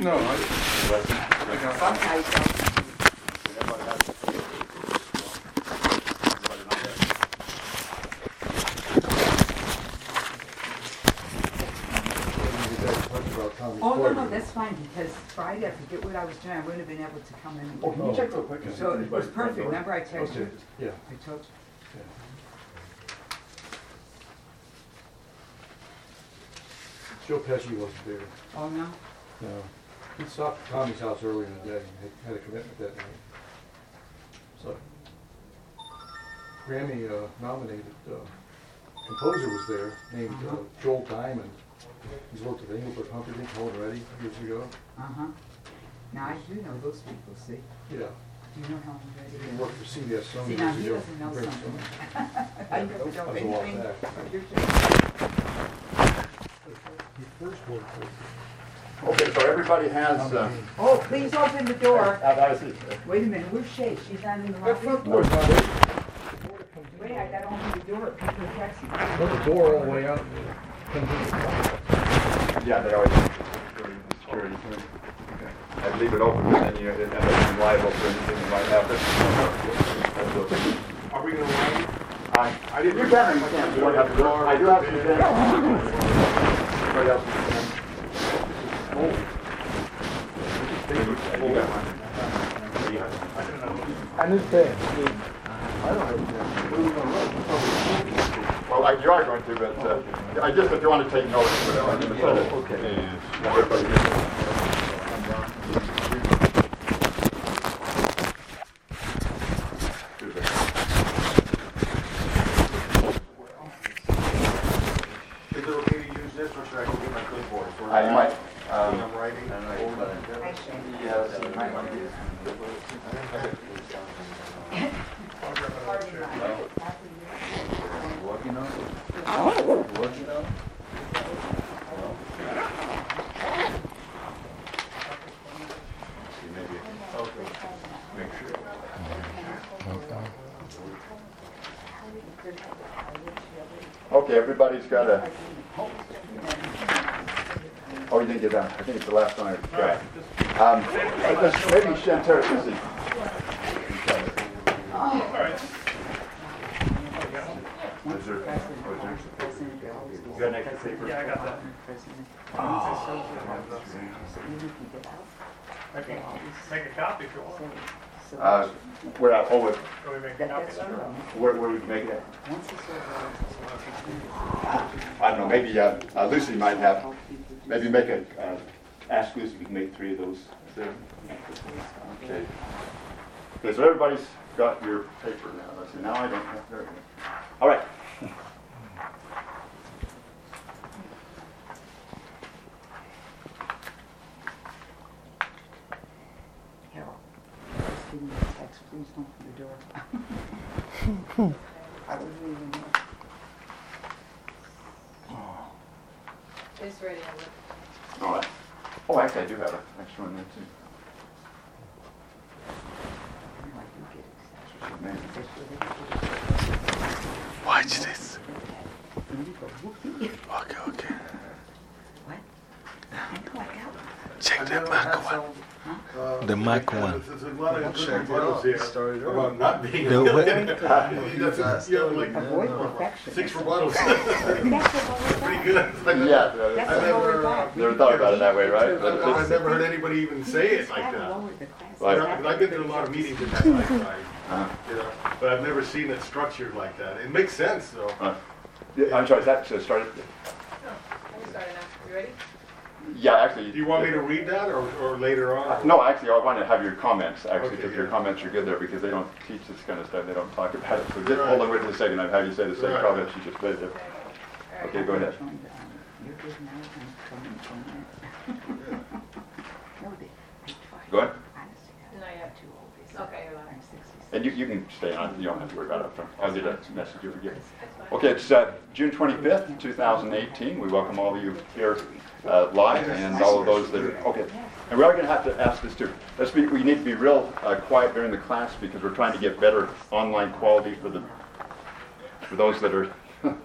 No, I, I got Oh, no, no, that's fine, because Friday, I forget what I was doing, I wouldn't have been able to come in. Oh, can you check real quick? and see So if it was anybody's perfect, door? remember I texted Okay, you? Yeah. I told you. Joe Pesci wasn't there. Oh, no? No. He stopped at Tommy's house earlier in the day and had- had a commitment that night. So Grammy uh, nominated uh, composer was there named uh, Joel Diamond. He's worked with Engelbert Humperdinck already years ago. Uh-huh. Now, I do know those people, see? Yeah. You know how I'm ready? He worked for CBS Sony See, now years he doesn't know Very something. similar. I never know That was a while anything. back. you're just- He first worked with Okay, so everybody has, uh, Oh, please open the door. uh, that is- Wait a minute, where's Shay? She's not in the That front lobby? door's not open. Wait, I gotta open the door, people are texting. Let the door all the way out. Comes in the front. yeah, they always, security, security. I'd leave it open, and then you end up being liable for anything that might happen. Are we gonna run? I, I didn't. You can, you can. You don't have to. I do have to. Everybody else can. You got one. I knew that. Well, I- you are going to, but uh, I just, if you want to take notes, whatever. I'm gonna set it. Okay. Everybody gets it. Is it okay to use this, or should I go get my clipboard? Uh, you might, When um, I'm writing? Hi, Shay. Party night. Happy New Year. Okay, everybody's got a, oh, you didn't get I think it's the last one I got. Um, let's- maybe Chantel, this is, Once the president, once the president goes, he's got an extra paper? Yeah, I got that. President. Once the soldier goes, so even if you get out, Make a copy if you want. Say, so uh, where, I- where, we make that, copy that's of true. that? where where we make it? Once the soldier goes, he's always I don't know, maybe uh, uh, Lucy might have, maybe make a, uh, ask Lucy if we can make three of those. Okay. Okay, so everybody's got your paper now. Let's see, now I don't have, there we go. All right. Give me a text, please don't open the door. I wasn't even there. It's ready. All right. Oh, actually, I do have an extra one there too. I'm like, you get excited. Man. That's where they get it. Watch this. And you go, whoopee. Okay, okay. What? Know, I got one. Check that Mac one. The Mac one. There's a lot of good rebuttals here about not being. The what? He doesn't- You Avoid uh, perfection. six rebuttals. That's Pretty good. Yeah, That's I've never, never thought about it that way, right? But I've never heard anybody even say it like that. lower the class. Right. You I've been to a lot of meetings in that lifetime, you know, but I've never seen it structured like that. It makes sense though. yeah, I'm sorry, is that started? I'm starting now. You ready? Yeah, actually. Do you want me to read that or, or later on? No, actually, I want to have your comments, actually, Okay, because your comments are good there, because they don't teach this kind of stuff, they don't talk about it. So just hold on wait a second, I'll have you say the same Right. comments you just made there. Okay, go ahead. Joined, um, And you, you can stay on, you don't have to worry about it. I'll get a message you forget. That's. Okay, it's uh, June 25th, 2018. We welcome all of you here uh, live and all of those that are, okay. And we are going to have to ask this too. Let's be, we need to be real uh, quiet during the class because we're trying to get better online quality for the, for those that are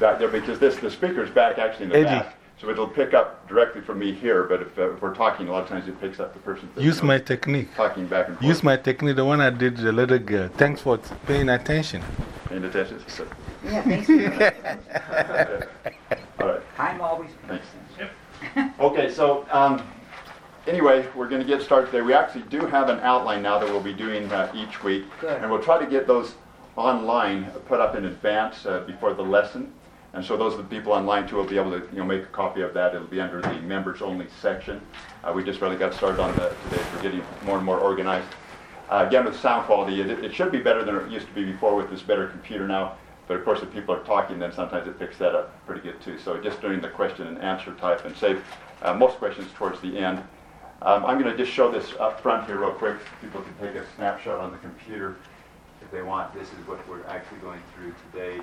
back there because this, the speaker's back actually in the Eddie. back. So it'll pick up directly from me here, but if, uh, if we're talking, a lot of times it picks up the person Use you know, my technique. talking back and forth. Use my technique, the one I did the little girl. Thanks for paying attention. Paying attention. So, Yeah, thanks for okay. All right. I'm always. Thanks. Okay, so um, anyway, we're going to get started today. We actually do have an outline now that we'll be doing uh, each week. Good. And we'll try to get those online, uh, put up in advance uh, before the lesson. And so those of the people online too will be able to you know, make a copy of that. It'll be under the members only section. Uh, we just really got started on that today. We're getting more and more organized. Uh, again, with sound quality, it, it should be better than it used to be before with this better computer now. But of course, if people are talking, then sometimes it picks that up pretty good too. So just doing the question and answer type and save uh, most questions towards the end. Um, I'm going to just show this up front here real quick. People can take a snapshot on the computer if they want. This is what we're actually going through today.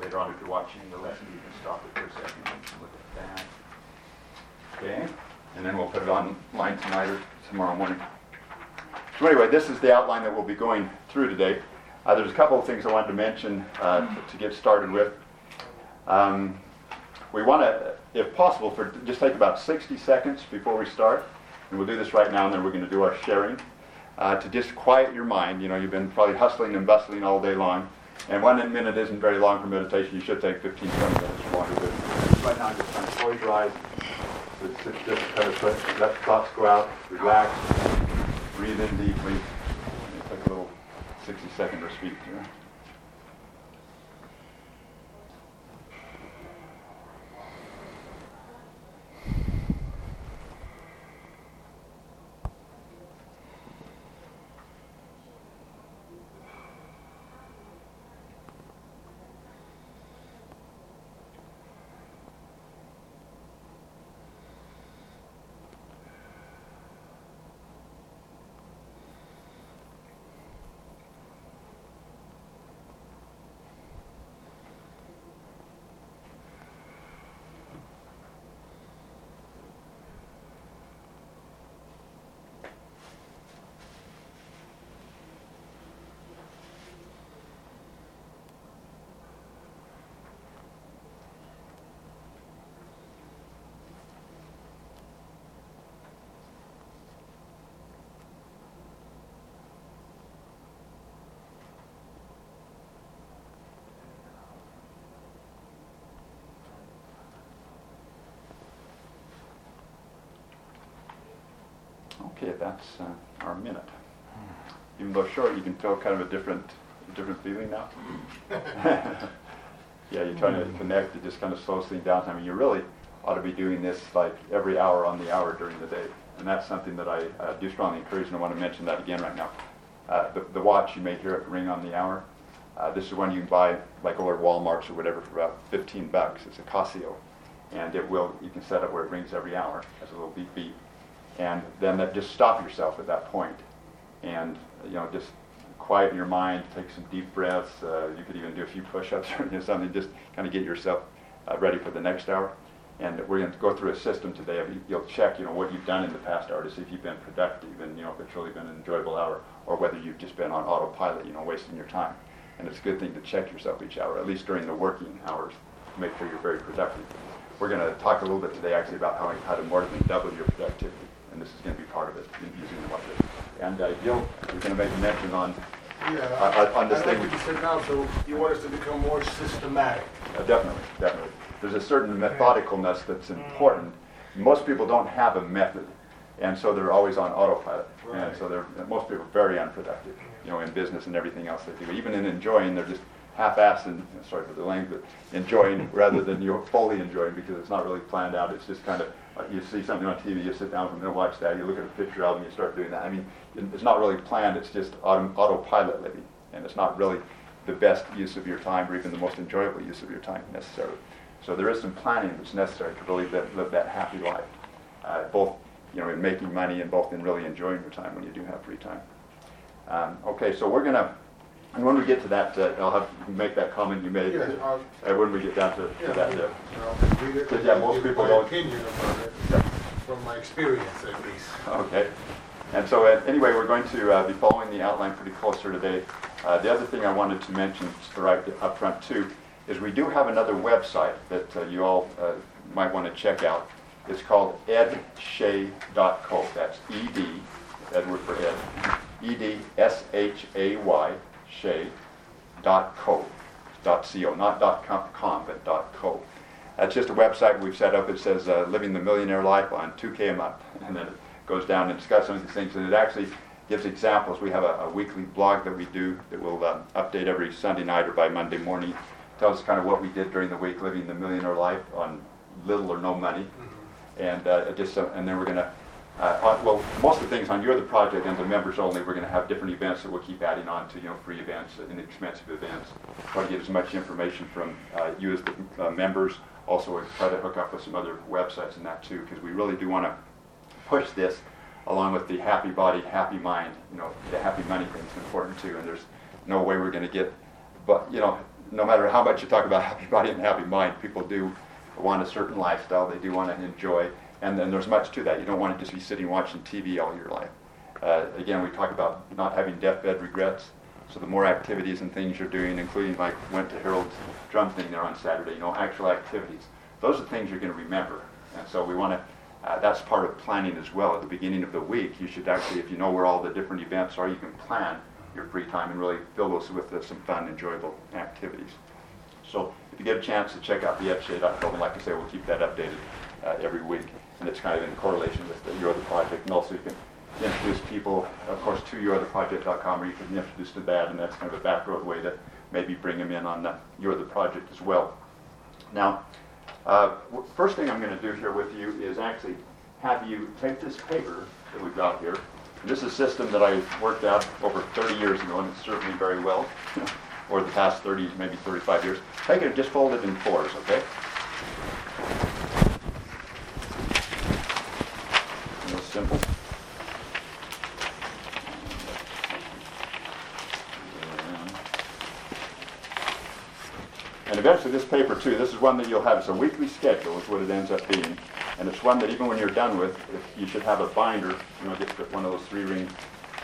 Later on, if you're watching the lesson, you can stop it for a second and look at that. Okay? And then we'll put it online tonight or tomorrow morning. So anyway, this is the outline that we'll be going through today. Uh, there's a couple of things I wanted to mention uh, to, to get started with. Um, we want to, if possible, for just take about 60 seconds before we start, and we'll do this right now, and then we're going to do our sharing. Uh, to just quiet your mind. You know, you've been probably hustling and bustling all day long, and one minute isn't very long for meditation. You should take 15, 20 minutes longer. But right now, just kind of close your eyes. Just, just kind of let, let thoughts go out, relax, breathe in deeply. Take a little 60 second respite here. Okay, that's uh, our minute. Even though short, you can feel kind of a different, different feeling now. yeah, you're trying to connect. It just kind of slows things down. I mean, you really ought to be doing this like every hour on the hour during the day, and that's something that I uh, do strongly encourage. And I want to mention that again right now. Uh, the, the watch you may hear it ring on the hour. Uh, this is one you can buy like over at Walmart's or whatever for about 15 bucks. It's a Casio, and it will. You can set it where it rings every hour as a little beep beep and then that just stop yourself at that point and you know just quiet your mind take some deep breaths. Uh, you could even do a few push-ups or you know, something. Just kind of get yourself uh, ready for the next hour. And we're going to go through a system today of you- you'll check you know what you've done in the past hour to see if you've been productive and you know if it's really been an enjoyable hour or whether you've just been on autopilot you know wasting your time. And it's a good thing to check yourself each hour at least during the working hours to make sure you're very productive. We're going to talk a little bit today actually about how, how to more than double your productivity and this is going to be part of it using the budget. And uh, Gil, you're going to make a mention on, Uh, on this I'd thing like you sit down, so you want us to become more systematic. uh, definitely, definitely. There's a certain methodicalness that's important. Most people don't have a method, and so they're always on autopilot. And so they're, most people are very unproductive, you know, in business and everything else they do. Even in enjoying, they're just half-assed and, sorry for the language, but enjoying rather than you're fully enjoying because it's not really planned out. It's just kind of, you see something on TV, you sit down for a minute, watch that, you look at a picture of album, you start doing that. I mean, it's not really planned, it's just auto, autopilot living. And it's not really the best use of your time or even the most enjoyable use of your time necessarily. So there is some planning that's necessary to really live, live that happy life, uh, both, you know, in making money and both in really enjoying your time when you do have free time. Um, okay, so we're gonna, and when we get to that, uh, I'll have make that comment you made. Yes, Uh, when we get down to, Yeah, to that, uh, I'll read it yeah, most give people my don't- opinion about it, from my experience at least. Okay. And so uh, anyway, we're going to uh, be following the outline pretty closer today. Uh, The other thing I wanted to mention right up front too is we do have another website that uh, you all uh, might want to check out. It's called edshay.co. That's E-D, Edward for Ed, E E-D-S-H-A-Y, Shay, dot co, dot co, not dot com, but dot co. That's just a website we've set up. It says uh, "Living the Millionaire Life" on 2K a month, and then it goes down and discusses some of these things. And it actually gives examples. We have a, a weekly blog that we do that we'll uh, update every Sunday night or by Monday morning. Tells us kind of what we did during the week, living the millionaire life on little or no money, and uh, just uh, and then we're gonna. Uh, on, well, most of the things on Your Other Project and the members only, we're going to have different events that we'll keep adding on to, you know, free events, inexpensive events. Try to get as much information from uh, you as the uh, members. Also, try to hook up with some other websites and that too, because we really do want to push this along with the happy body, happy mind. You know, the happy money thing is important too, and there's no way we're going to get, but you know, no matter how much you talk about happy body and happy mind, people do want a certain lifestyle. They do want to enjoy, and then there's much to that. You don't want to just be sitting watching TV all your life. Uh, again, we talk about not having deathbed regrets. So the more activities and things you're doing, including like went to Harold's drum thing there on Saturday, you know, actual activities. Those are things you're going to remember. And so we want to, uh, that's part of planning as well. At the beginning of the week, you should actually, if you know where all the different events are, you can plan your free time and really fill those with uh, some fun, enjoyable activities. So if you get a chance to check out the and like I say, we'll keep that updated uh, every week. And it's kind of in correlation with the Your Other Project. And also you can introduce people, of course, to yourotherproject.com, or you can introduce to that, and that's kind of a back road way to maybe bring them in on the Your Other Project as well. Now, uh, first thing I'm going to do here with you is actually have you take this paper that we've got here. This is a system that I worked out over 30 years ago, and it's served me very well over the past 30, maybe 35 years. Take it and just fold it in fours, okay? And eventually this paper too, this is one that you'll have, it's a weekly schedule is what it ends up being. And it's one that even when you're done with, if you should have a binder, you know, just one of those three ring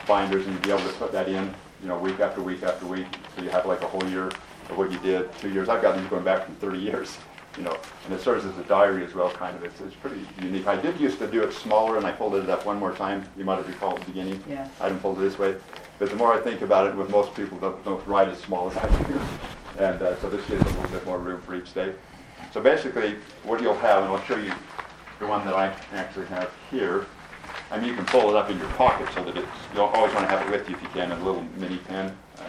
binders and you'd be able to put that in, you know, week after week after week. So you have like a whole year of what you did, two years. I've got these going back from 30 years, you know, and it serves as a diary as well, kind of. It's, it's pretty unique. I did used to do it smaller and I folded it up one more time. You might have recalled at the beginning. Yes. I didn't fold it this way. But the more I think about it, with most people, don't, don't write as small as I do. And uh, so this gives a little bit more room for each day. So basically, what you'll have, and I'll show you the one that I actually have here. I mean, you can fold it up in your pocket so that it's, you'll always want to have it with you if you can, a little mini pen, uh,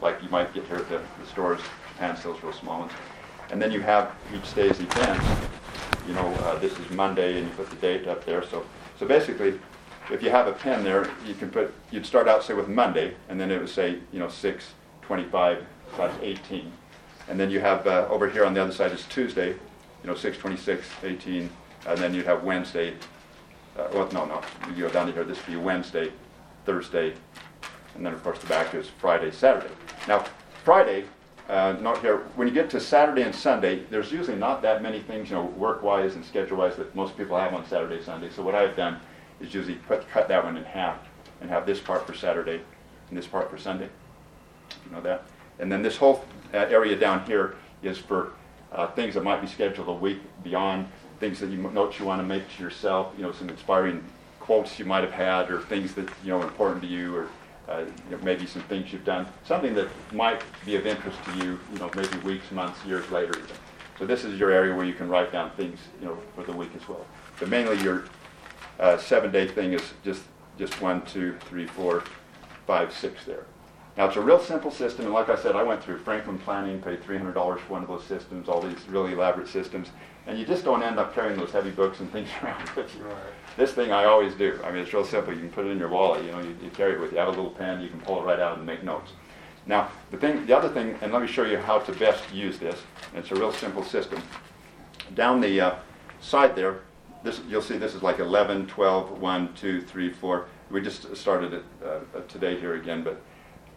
like you might get here at the, the stores, stills, real small ones. And then you have each day's events. You know, uh, this is Monday, and you put the date up there. So, so basically, if you have a pen there, you can put, you'd start out, say, with Monday, and then it would say, you know, 6, 25, 18. And then you have, uh, over here on the other side is Tuesday, you know, 6, 26, 18, and then you'd have Wednesday, uh, well, no, no, you go down to here, this would be Wednesday, Thursday, and then, of course, the back is Friday, Saturday. Now, Friday, uh, not here, when you get to Saturday and Sunday, there's usually not that many things, you know, work-wise and schedule-wise that most people have on Saturday, Sunday. So what I've done is usually put, cut that one in half and have this part for Saturday and this part for Sunday. You know that? And then this whole uh, area down here is for uh, things that might be scheduled a week beyond, things that you notes you want to make to yourself, you know, some inspiring quotes you might have had, or things that you know important to you, or uh, you know, maybe some things you've done, something that might be of interest to you, you know, maybe weeks, months, years later. Even. So this is your area where you can write down things, you know, for the week as well. But mainly your uh, seven-day thing is just just one, two, three, four, five, six there. Now it's a real simple system, and like I said, I went through Franklin Planning, paid $300 for one of those systems, all these really elaborate systems, and you just don't end up carrying those heavy books and things around with you. Right. This thing I always do. I mean, it's real simple. You can put it in your wallet. You know, you, you carry it with you. Have a little pen. You can pull it right out and make notes. Now, the thing, the other thing, and let me show you how to best use this. It's a real simple system. Down the uh, side there, this you'll see this is like 11, 12, 1, 2, 3, 4. We just started it uh, today here again, but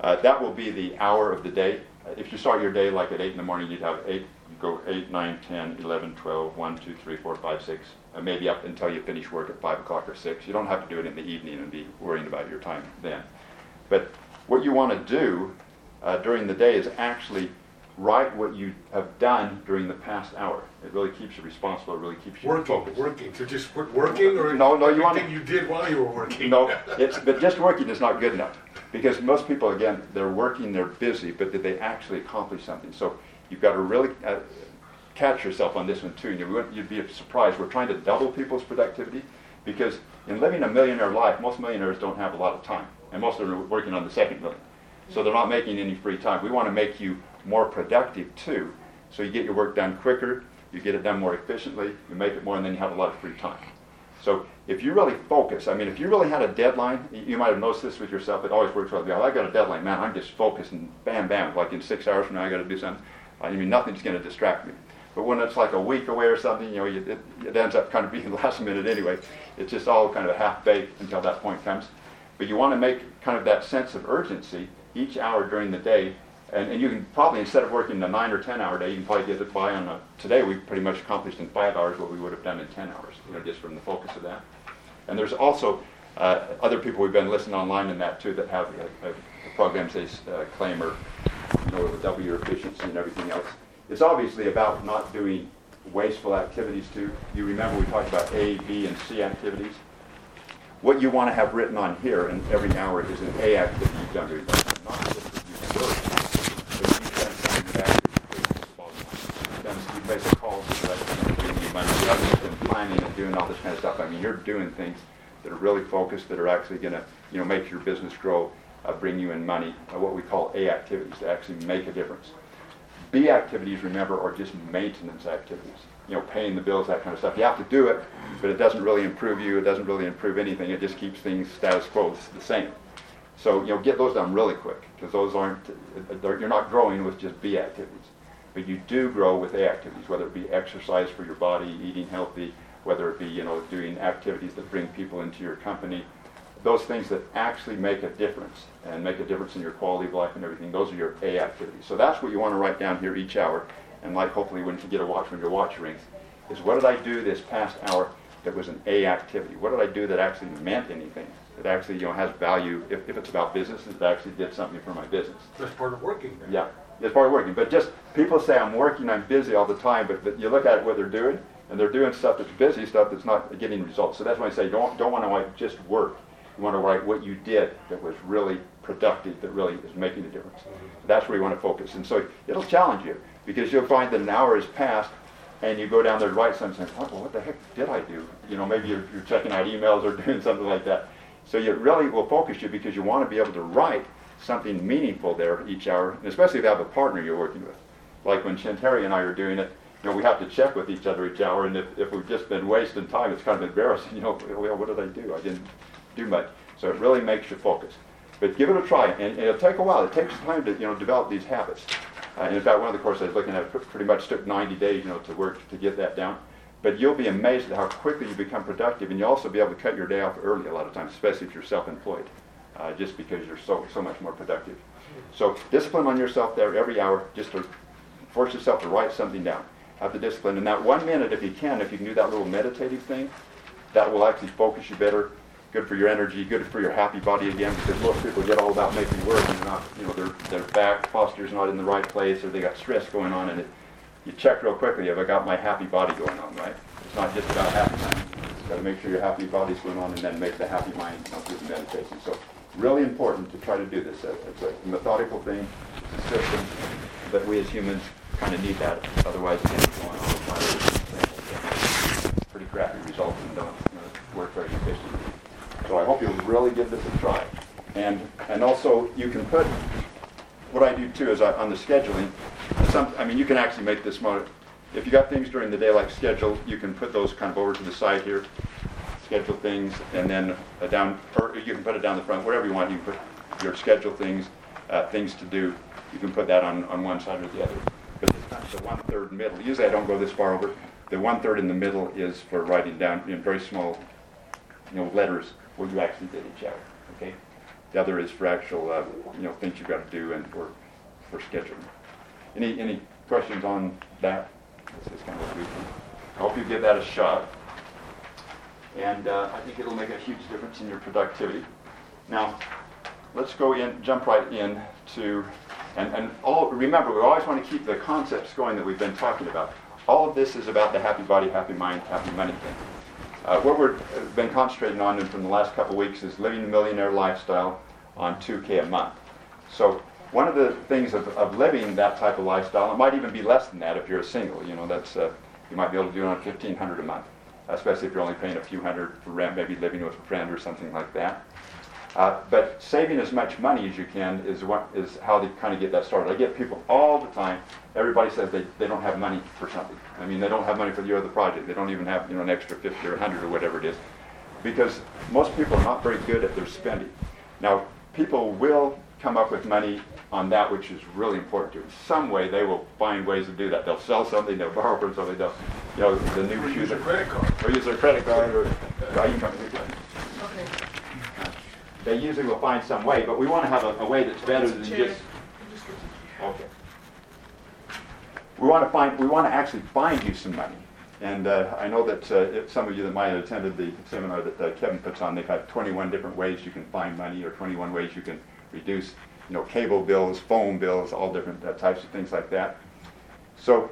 uh, that will be the hour of the day. If you start your day like at 8 in the morning, you'd have 8, you go 8, 9, 10, 11, 12, 1, 2, 3, 4, 5, 6, uh, maybe up until you finish work at 5 o'clock or 6. You don't have to do it in the evening and be worrying about your time then. But what you want to do uh, during the day is actually write what you have done during the past hour. It really keeps you responsible, it really keeps you Working, focused. working. So just put working or No, no, you wanna- everything you did while you were working. No, it's, but just working is not good enough. Because most people, again, they're working, they're busy, but did they actually accomplish something? So you've got to really uh, catch yourself on this one too. And you you'd be surprised. We're trying to double people's productivity because in living a millionaire life, most millionaires don't have a lot of time. And most of them are working on the second million. So they're not making any free time. We want to make you more productive too. So you get your work done quicker, you get it done more efficiently, you make it more, and then you have a lot of free time. So if you really focus, I mean, if you really had a deadline, you might have noticed this with yourself. It always works well. Yeah, I got a deadline, man. I'm just focused and bam, bam. Like in six hours from now, I got to do something. I mean, nothing's going to distract me. But when it's like a week away or something, you know, you, it, it ends up kind of being last minute anyway. It's just all kind of half baked until that point comes. But you want to make kind of that sense of urgency each hour during the day. And, and you can probably, instead of working a nine or 10 hour day, you can probably get it by on a, today we pretty much accomplished in five hours what we would have done in 10 hours, you know, just from the focus of that. And there's also uh, other people we've been listening online in that too that have uh, programs they uh, claim are, you know, will double your efficiency and everything else. It's obviously about not doing wasteful activities too. You remember we talked about A, B, and C activities. What you want to have written on here in every hour is an A activity you've done during the day. Not just that you've worked, but you've done something that. You've done, you make a call to the restaurant, doing your money, you haven't been planning and doing all this kind of stuff. I mean, you're doing things that are really focused, that are actually going to, you know, make your business grow, bring you in money, uh, what we call A activities, to actually make a difference. B activities, remember, are just maintenance activities. You know, paying the bills, that kind of stuff. You have to do it, but it doesn't really improve you. It doesn't really improve anything. It just keeps things status quo. It's the same. So, you know, get those done really quick because those aren't, you're not growing with just B activities. But you do grow with A activities, whether it be exercise for your body, eating healthy, whether it be, you know, doing activities that bring people into your company. Those things that actually make a difference and make a difference in your quality of life and everything, those are your A activities. So that's what you want to write down here each hour. And like hopefully when you get a watch when your watch rings, is what did I do this past hour that was an A activity? What did I do that actually meant anything? That actually, you know, has value. If, if it's about business, it actually did something for my business. That's part of working then. Yeah, it's part of working. But just people say I'm working, I'm busy all the time, but, but you look at what they're doing, and they're doing stuff that's busy, stuff that's not getting results. So that's why I say don't don't want to write just work. You want to write what you did that was really productive, that really is making a difference. Mm-hmm. That's where you want to focus. And so it'll challenge you because you'll find that an hour has passed and you go down there to write something and say, what, well, what the heck did I do? You know, maybe you're, you're checking out emails or doing something like that. So it really will focus you because you want to be able to write something meaningful there each hour, and especially if you have a partner you're working with. Like when Shantari and I are doing it, you know, we have to check with each other each hour, and if, if we've just been wasting time, it's kind of embarrassing. You know, well, what did I do? I didn't do much. So it really makes you focus. But give it a try, and, it'll take a while. It takes time to, you know, develop these habits. Uh, in fact, one of the courses I was looking at pretty much took 90 days, you know, to work to get that down. But you'll be amazed at how quickly you become productive, and you'll also be able to cut your day off early a lot of times, especially if you're self-employed, uh, just because you're so so much more productive. So discipline on yourself there every hour, just to force yourself to write something down. Have the discipline, and that one minute, if you can, if you can do that little meditative thing, that will actually focus you better. Good for your energy, good for your happy body again, because most people get all about making work and they're not, you know, their their back posture's not in the right place, or they got stress going on, and it, you check real quickly, have I got my happy body going on, right? It's not just about happy mind. You gotta make sure your happy body's going on and then make the happy mind come through the meditation. So really important to try to do this. Uh, It's a methodical thing, it's a system, but we as humans kind of need that. Otherwise, it gets going. Pretty crappy results and don't you know, work very efficiently. So I hope you'll really give this a try. And, and also, you can put, what I do too is I, on the scheduling, some, I mean, you can actually make this more, if you got things during the day like schedule, you can put those kind of over to the side here, schedule things, and then down, or you can put it down the front, wherever you want, you can put your schedule things, uh, things to do, you can put that on, on one side or the other. But the, the one-third middle, usually I don't go this far over, the one-third in the middle is for writing down in very small, you know, letters what you actually did each hour, okay? The other is for actual, uh, you know, things you've got to do and for, for scheduling. Any, any questions on that? This is kind of what we, I hope you give that a shot. And uh, I think it'll make a huge difference in your productivity. Now, let's go in, jump right in to And, and all, remember, we always want to keep the concepts going that we've been talking about. All of this is about the happy body, happy mind, happy money thing. Uh, what we've been concentrating on from the last couple weeks is living the millionaire lifestyle on 2K a month. So one of the things of, of living that type of lifestyle, it might even be less than that if you're a single. You know, that's uh, you might be able to do it on 1,500 a month, especially if you're only paying a few hundred for rent, maybe living with a friend or something like that. Uh, but saving as much money as you can is what is how they kind of get that started. I get people all the time. Everybody says they, they don't have money for something. I mean, they don't have money for the Your Other Project. They don't even have you know an extra 50 or 100 or whatever it is, because most people are not very good at their spending. Now, people will come up with money on that which is really important to them. Some way they will find ways to do that. They'll sell something, they'll borrow from something, they'll, you know, the new Or shoes. use a credit card. Or use their credit card, or, can- they usually will find some way, but we want to have a, a way that's better than just. Okay. We want to find, we want to actually find you some money. And uh, I know that uh, if some of you that might have attended the seminar that uh, Kevin puts on, they've had 21 different ways you can find money or 21 ways you can reduce, you know, cable bills, phone bills, all different uh, types of things like that. So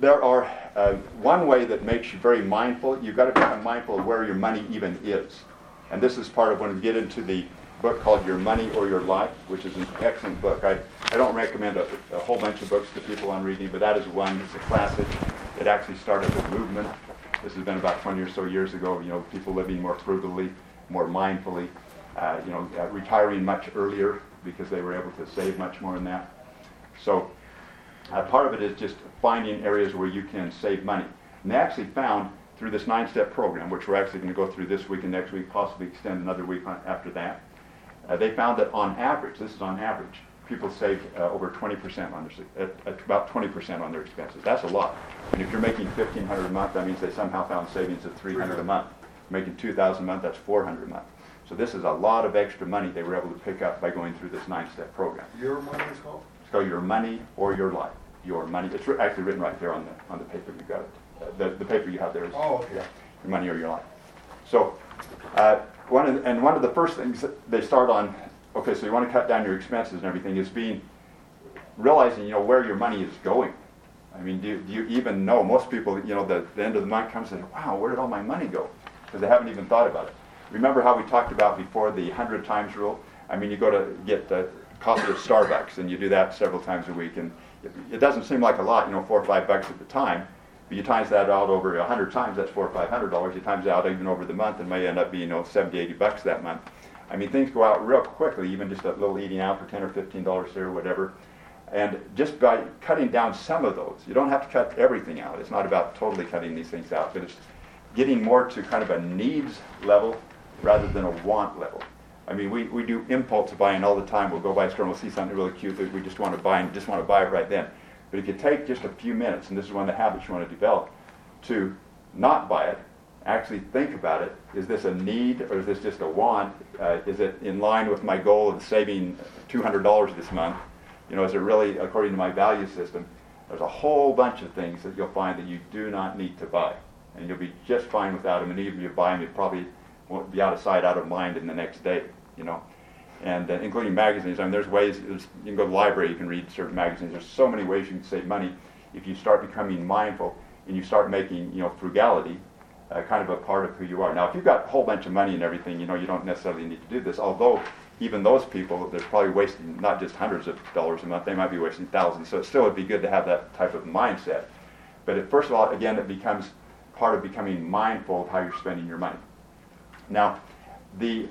there are uh, one way that makes you very mindful. You've got to become mindful of where your money even is. And this is part of when we get into the book called Your Money or Your Life, which is an excellent book. I, I don't recommend a, a whole bunch of books to people on reading, but that is one. It's a classic. It actually started a movement. This has been about 20 or so years ago. You know, people living more frugally, more mindfully, uh, you know, uh, retiring much earlier because they were able to save much more than that. So uh, part of it is just finding areas where you can save money. And they actually found through this nine-step program, which we're actually going to go through this week and next week, possibly extend another week on, after that, uh, they found that on average, this is on average, people save uh, over 20% on their, about 20% on their expenses. That's a lot. And if you're making 1500 a month, that means they somehow found savings of 300 a month. Making 2000 a month, that's 400 a month. So this is a lot of extra money they were able to pick up by going through this nine-step program. Your money is called? So your money or your life. Your money. It's actually written right there on the on the paper you got it. The, the paper you have there is Oh, okay. yeah, your money or your life. So uh, one of the, and one of the first things that they start on. Okay, so you want to cut down your expenses and everything is being realizing you know where your money is going. I mean, do you, do you even know? Most people, you know, the, the end of the month comes and say, wow, where did all my money go? Because they haven't even thought about it. Remember how we talked about before the 100 times rule? I mean, you go to get the coffee at Starbucks and you do that several times a week and it, it doesn't seem like a lot, you know, four or five bucks at the time. You times that out over 100 times, that's four or five hundred dollars. You times out even over the month, and may end up being, you know, 70, 80 bucks that month. I mean, things go out real quickly, even just a little eating out for 10 or 15 dollars there or whatever. And just by cutting down some of those, you don't have to cut everything out. It's not about totally cutting these things out, but it's getting more to kind of a needs level rather than a want level. I mean, we, we do impulse buying all the time. We'll go by a store and we'll see something really cute that we just want to buy and just want to buy it right then. But if you take just a few minutes, and this is one of the habits you want to develop, to not buy it, actually think about it. Is this a need or is this just a want? Uh, is it in line with my goal of saving $200 this month? You know, is it really according to my value system? There's a whole bunch of things that you'll find that you do not need to buy. And you'll be just fine without them. And even if you buy them, you probably won't be out of sight, out of mind in the next day, you know. And uh, including magazines. I mean, there's ways, there's, you can go to the library, you can read certain magazines. There's so many ways you can save money if you start becoming mindful and you start making, you know, frugality uh, kind of a part of who you are. Now, if you've got a whole bunch of money and everything, you know, you don't necessarily need to do this. Although, even those people, they're probably wasting not just hundreds of dollars a month, they might be wasting thousands. So it still would be good to have that type of mindset. But it, first of all, again, it becomes part of becoming mindful of how you're spending your money. Now, the,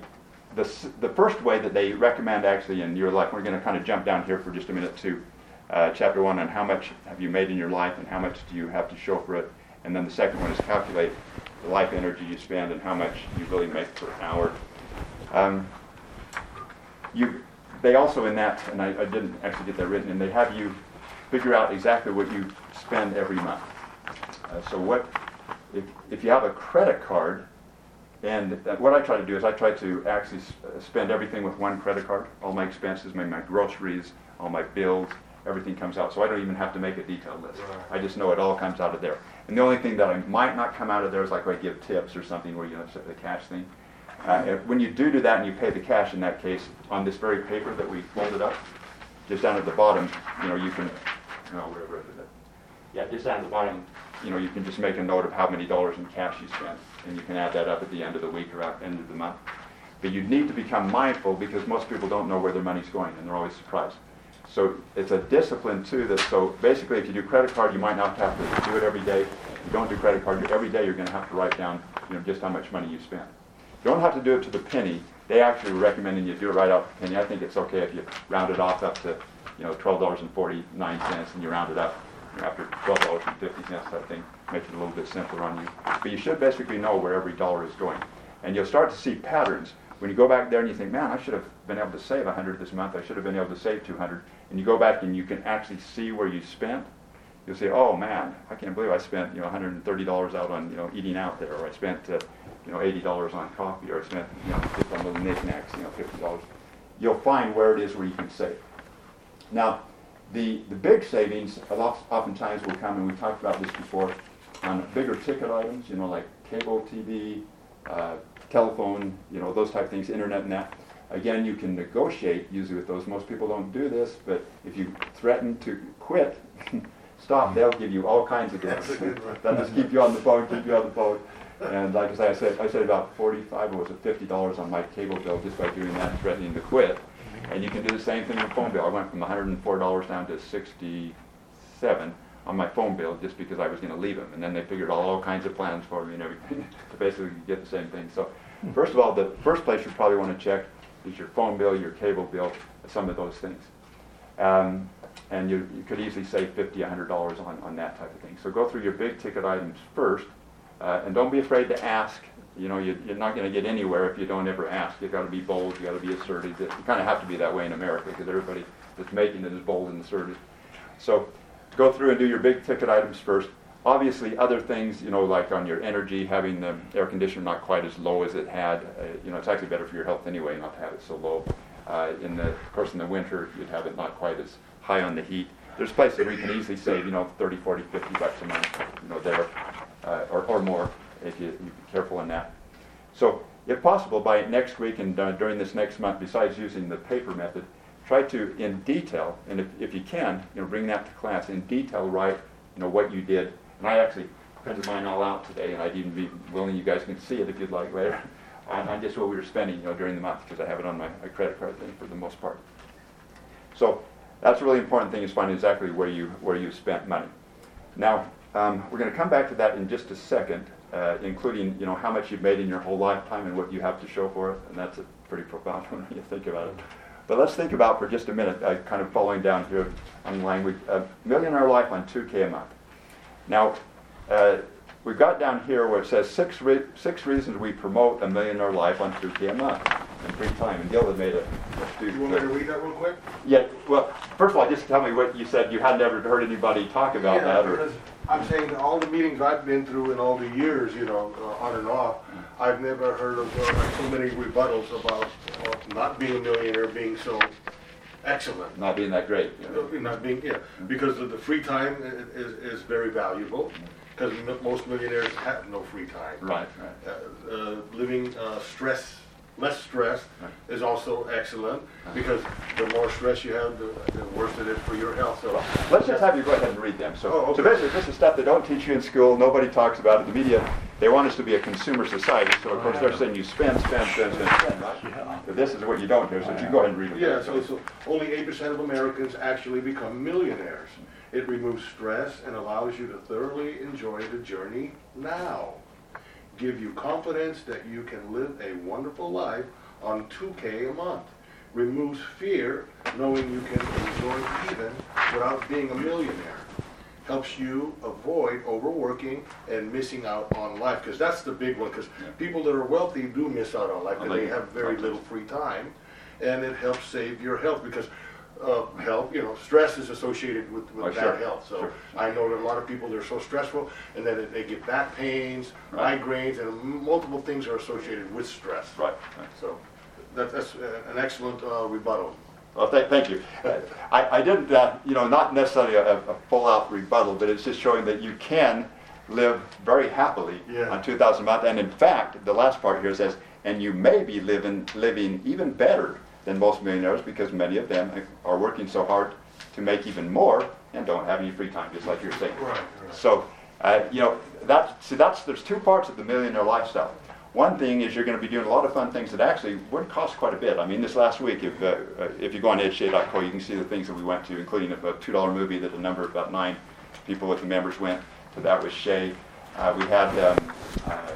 the, the first way that they recommend actually in your life, we're going to kind of jump down here for just a minute to uh, chapter one on how much have you made in your life and how much do you have to show for it. And then the second one is calculate the life energy you spend and how much you really make per hour. Um, you, they also in that, and I, I didn't actually get that written, and they have you figure out exactly what you spend every month. Uh, so what, if, if you have a credit card, and what I try to do is I try to actually uh, spend everything with one credit card. All my expenses, my, my groceries, all my bills, everything comes out. So I don't even have to make a detailed list. I just know it all comes out of there. And the only thing that I might not come out of there is like when I give tips or something where you know the cash thing. Uh, if- when you do do that and you pay the cash in that case on this very paper that we folded up, just down at the bottom, you know, you can, no, wherever it is. Yeah, just down at the bottom, you know, you can just make a note of how many dollars in cash you spent, and you can add that up at the end of the week or at the end of the month. But you need to become mindful because most people don't know where their money's going, and they're always surprised. So it's a discipline too. That so basically, if you do credit card, you might not have to do it every day. If you don't do credit card, every day you're going to have to write down, you know, just how much money you spent. You don't have to do it to the penny. They actually recommending you do it right off the penny. I think it's okay if you round it off up to, you know, twelve dollars and forty nine cents, and you round it up after twelve dollars and fifty cents. I think makes it a little bit simpler on you. But you should basically know where every dollar is going, and you'll start to see patterns when you go back there and you think, man, I should have been able to save 100 this month. I should have been able to save 200. And you go back and you can actually see where you spent. You'll say, oh man, I can't believe I spent you know 130 dollars out on you know eating out there, or I spent uh, you know 80 dollars on coffee, or I spent you know on little knickknacks, you know 50 dollars. You'll find where it is where you can save. Now, the the big savings a lot, oftentimes will come, and we've talked about this before, on bigger ticket items. You know, like cable TV. Uh, telephone, you know, those type of things, internet and that. Again, you can negotiate usually with those. Most people don't do this, but if you threaten to quit, stop, they'll give you all kinds of gifts. a good one. They'll just keep you on the phone, keep you on the phone. And like I said, I said, I said about 45 or was it $50 on my cable bill just by doing that, threatening to quit. And you can do the same thing with phone bill. I went from $104 down to 67 on my phone bill just because I was going to leave them. And then they figured out all kinds of plans for me and everything to basically you get the same thing. So first of all, the first place you probably want to check is your phone bill, your cable bill, some of those things. Um, and you, you could easily save $50, $100 on, on that type of thing. So go through your big ticket items first. Uh, and don't be afraid to ask. You know, you, you're not going to get anywhere if you don't ever ask. You've got to be bold. You've got to be assertive. You kind of have to be that way in America because everybody that's making it is bold and assertive. So go through and do your big ticket items first. Obviously, other things, you know, like on your energy, having the air conditioner not quite as low as it had, uh, you know, it's actually better for your health anyway not to have it so low. Uh, in the, of course, in the winter, you'd have it not quite as high on the heat. There's places where you can easily save, you know, 30, 40, 50 bucks a month, you know, there, uh, or, or more, if you, you be careful in that. So, if possible, by next week and uh, during this next month, besides using the paper method, try to, in detail, and if, if you can, you know, bring that to class, in detail write, you know, what you did. And I actually printed mine all out today, and I'd even be willing, you guys can see it if you'd like later, on, on just what we were spending, you know, during the month, because I have it on my, my credit card thing for the most part. So, that's a really important thing is finding exactly where you, where you spent money. Now, um, we're going to come back to that in just a second, uh, including, you know, how much you've made in your whole lifetime and what you have to show for it, and that's a pretty profound one when you think about it. But let's think about for just a minute, uh, kind of following down here on the language, uh, millionaire life on 2K a month. Now, uh, we've got down here where it says six, re- six reasons we promote a millionaire life on 2K a month in free time. And Gil had made a, a You want me to read that real quick? Yeah, well, first of all, just tell me what you said. You had never heard anybody talk about Yeah, that, or I'm saying that all the meetings I've been through in all the years, you know, uh, on and off, I've never heard of uh, so many rebuttals about uh, not being a millionaire being so excellent. not being that great. you know. Uh, Not being, yeah, because of the free time is, is very valuable, because most millionaires have no free time. Right, right. Uh, uh, living uh, stress, less stress Right. is also excellent, uh-huh. because the more stress you have, the the worse it is for your health, so. Let's just have you go ahead and read them. So, Oh, okay. so basically, this is stuff they don't teach you in school. Nobody talks about it. The media, they want us to be a consumer society. So, of course, they're saying you spend, spend, spend, spend, spend, right? But this is what you don't do. So, you go ahead and read it. Yeah, so, so only eight percent of Americans actually become millionaires. It removes stress and allows you to thoroughly enjoy the journey now. Give you confidence that you can live a wonderful life on two K a month. Removes fear, knowing you can enjoy even without being a millionaire. Helps you avoid overworking and missing out on life, because that's the big one, because people that are wealthy do miss out on life, because they- have very little free time and it helps save your health because uh, health, you know, stress is associated with, with Oh, bad sure, health. So sure. I know that a lot of people they're so stressful, and then they get back pains, Right. migraines, and multiple things are associated with stress. Right. right. So that, that's an excellent uh, rebuttal. Well, th- thank you. I, I didn't, uh, you know, not necessarily a, a full-out rebuttal, but it's just showing that you can live very happily Yeah. on 2,000 a month. And in fact, the last part here says, and you may be living, living even better than most millionaires because many of them are working so hard to make even more and don't have any free time, just like you're saying. Right, right. So, uh, you know, that, see, that's, there's two parts of the millionaire lifestyle. One thing is you're going to be doing a lot of fun things that actually would cost quite a bit. I mean, this last week, if, uh, if you go on edge.co, you can see the things that we went to, including a $2 movie that a number of about nine people with the members went to. That was Shay. Uh, we had, um, uh,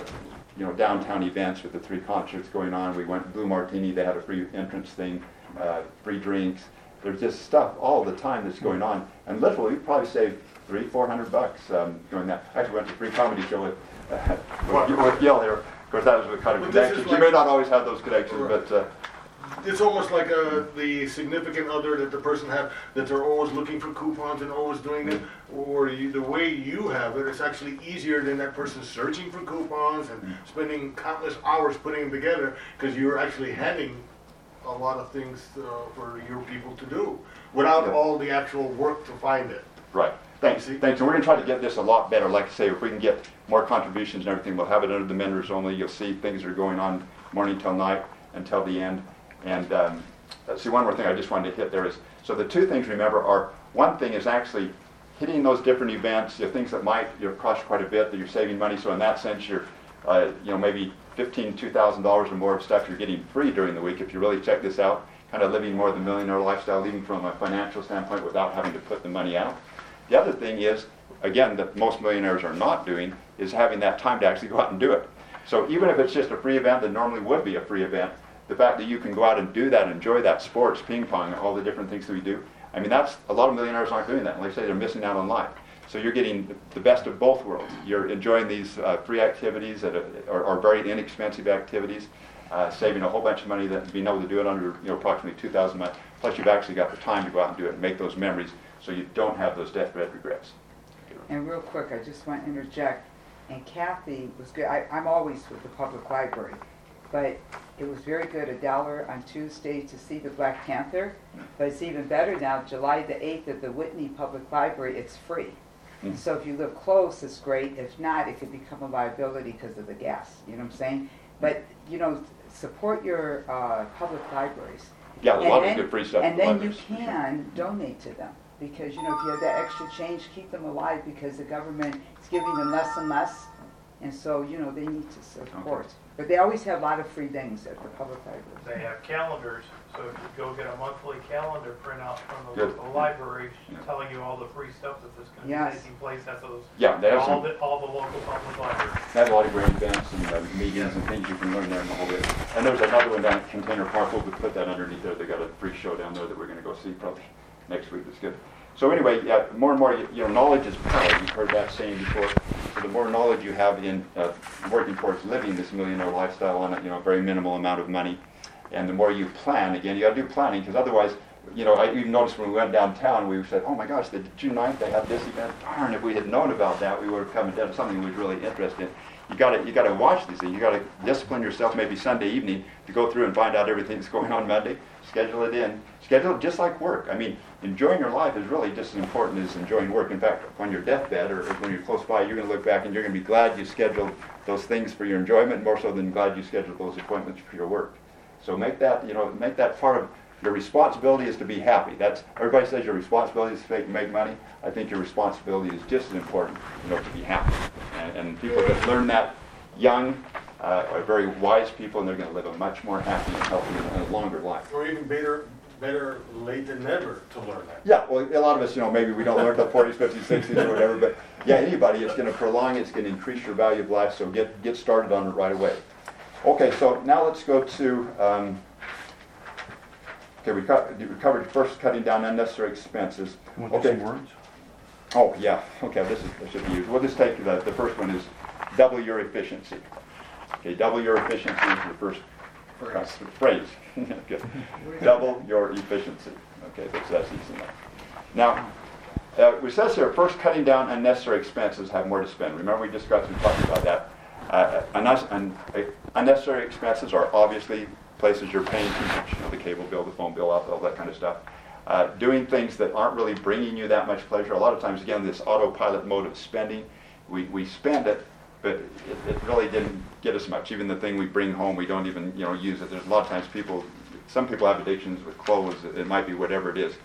you know, downtown events with the three concerts going on. We went Blue Martini. They had a free entrance thing, uh, free drinks. There's just stuff all the time that's going on. And literally, we probably saved three, four hundred bucks um, doing that. I actually went to a free comedy show with, uh, with, with Gil here. Of course, that was with kind of But this is connections. You may not always have those connections, Right. but uh, It's almost like uh, the significant other that the person have, that they're always looking for coupons and always doing it, or you, the way you have it, it's actually easier than that person searching for coupons and spending countless hours putting them together, because you're actually having a lot of things uh, for your people to do, without Yeah. all the actual work to find it. Right. Thanks. Thanks. And we're going to try to get this a lot better. Like I say, if we can get more contributions and everything, we'll have it under the members only. You'll see things are going on morning till night until the end. And um, uh, see, one more thing I just wanted to hit there is so the two things remember are one thing is actually hitting those different events, you know, things that might you know, quite a bit that you're saving money. So in that sense, you're uh, you know maybe fifteen, two thousand dollars or more of stuff you're getting free during the week if you really check this out. Kind of living more the millionaire lifestyle, even from a financial standpoint, without having to put the money out. The other thing is, again, that most millionaires are not doing, is having that time to actually go out and do it. So even if it's just a free event that normally would be a free event, the fact that you can go out and do that, enjoy that, sports, ping pong, all the different things that we do, I mean, that's, a lot of millionaires aren't doing that. And I say, they're missing out on life. So you're getting the best of both worlds. You're enjoying these uh, free activities that are, are, are very inexpensive activities, uh, saving a whole bunch of money, that being able to do it under you know, approximately 2,000 months. Plus, you've actually got the time to go out and do it and make those memories, so you don't have those deathbed regrets. And real quick, I just want to interject, and Kathy was good, I, I'm always with the public library, but it was very good, a dollar on Tuesday to see the Black Panther, but it's even better now, July the eighth at the Whitney Public Library, it's free. Mm. So if you live close, it's great, if not, it could become a liability because of the gas, you know what I'm saying? But, you know, support your, uh, public libraries. Yeah, a lot And of then- good free stuff. And then you for sure. can donate to them, because, you know, if you have that extra change, keep them alive, because the government is giving them less and less, and so, you know, they need to support. But they always have a lot of free things at the public library. They have calendars, so if you go get a monthly calendar printout from the Good. local library Yeah. telling you all the free stuff that is gonna Yes. be taking place at those, Yeah, they have all some, the, all the local public libraries. they have a lot of great events and uh, meetings and things you can learn there in the whole bit. And there's another one down at Container Park, we'll put that underneath there, they got a free show down there that we're gonna go see probably next week, that's good. So anyway, yeah, more and more, you know, knowledge is power, you've heard that saying before. So the more knowledge you have in uh, working towards living this millionaire lifestyle on a, you know, very minimal amount of money, and the more you plan, again, you gotta do planning, because otherwise, you know, I even noticed when we went downtown, we said, oh my gosh, the June 9th, they had this event, darn, if we had known about that, we would have come and done something we was really interested in. You gotta, you gotta watch these things, you gotta discipline yourself maybe Sunday evening to go through and find out everything that's going on Monday, schedule it in, schedule just like work. I mean, enjoying your life is really just as important as enjoying work. In fact, on your deathbed or when you're close by, you're gonna look back and you're gonna be glad you scheduled those things for your enjoyment, more so than glad you scheduled those appointments for your work. So make that, you know, make that part of your responsibility is to be happy. That's everybody says your responsibility is to make, make money. I think your responsibility is just as important, you know, to be happy. And, and people that learn that young uh, are very wise people, and they're going to live a much more happy and healthy and longer life. Or even better, better late than never to learn that. Yeah, well, a lot of us, you know, maybe we don't learn till 40s, 50s, 60s, or whatever, but yeah, anybody, it's going to prolong, it's going to increase your value of life, so get, get started on it right away. Okay, so now let's go to, um, okay, we cut, we covered first cutting down unnecessary expenses. Okay. words? Oh, yeah, okay, this is, this should be used. We'll just take the, the first one is double your efficiency. Okay, double your efficiency is the first phrase. Phrase. Good. Double your efficiency. Okay, that's, easy enough. Now, uh, it says here, first cutting down unnecessary expenses, have more to spend. Remember we discussed, we talked about that. Uh, unnes- un- uh, unnecessary expenses are obviously places you're paying too much, you know, the cable bill, the phone bill, all all that kind of stuff. Uh, doing things that aren't really bringing you that much pleasure. A lot of times, again, this autopilot mode of spending, we, we spend it, but it, it really didn't get us much. Even the thing we bring home, we don't even, you know, use it. There's a lot of times people some people have addictions with clothes, it might be whatever it is.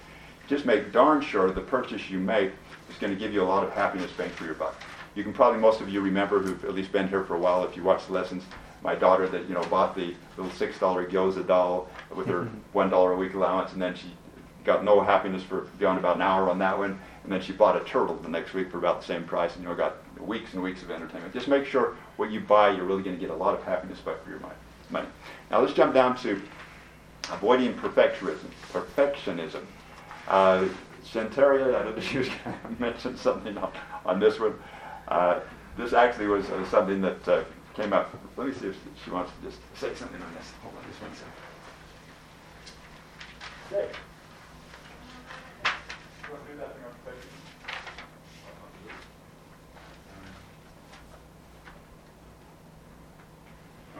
Just make darn sure the purchase you make is going to give you a lot of happiness bang for your buck. You can probably, most of you remember who've at least been here for a while, if you watch the lessons, my daughter that, you know, bought the little $6 gyoza doll with her $1 a week allowance, and then she got no happiness for beyond about an hour on that one, and then she bought a turtle the next week for about the same price, and you know, got weeks and weeks of entertainment. Just make sure what you buy, you're really going to get a lot of happiness back for your money. Now let's jump down to avoiding perfectionism. Perfectionism. Uh, Centeria, I don't know if she was going to mention something on, on this one. Uh, this actually was uh, something that uh, came up. Let me see if she wants to just say something on this. Hold on just one second. Okay. You wanna do that thing on Facebook?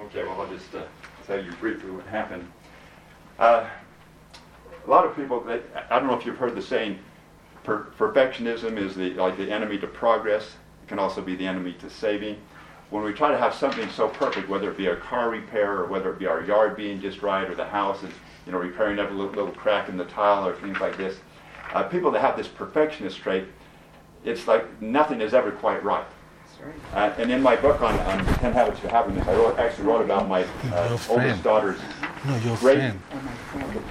Okay, well, I'll just uh, tell you briefly what happened. Uh, a lot of people, they, I don't know if you've heard the saying, per- perfectionism is the, like the enemy to progress. It can also be the enemy to saving. When we try to have something so perfect, whether it be a car repair or whether it be our yard being just right or the house is, you know, repairing every little, little crack in the tile or things like this, uh, people that have this perfectionist trait, it's like nothing is ever quite right. Uh, and in my book on, on 10 Habits of Happiness, I wrote, actually wrote about my uh, oldest daughter's No, Great. friend. My friend.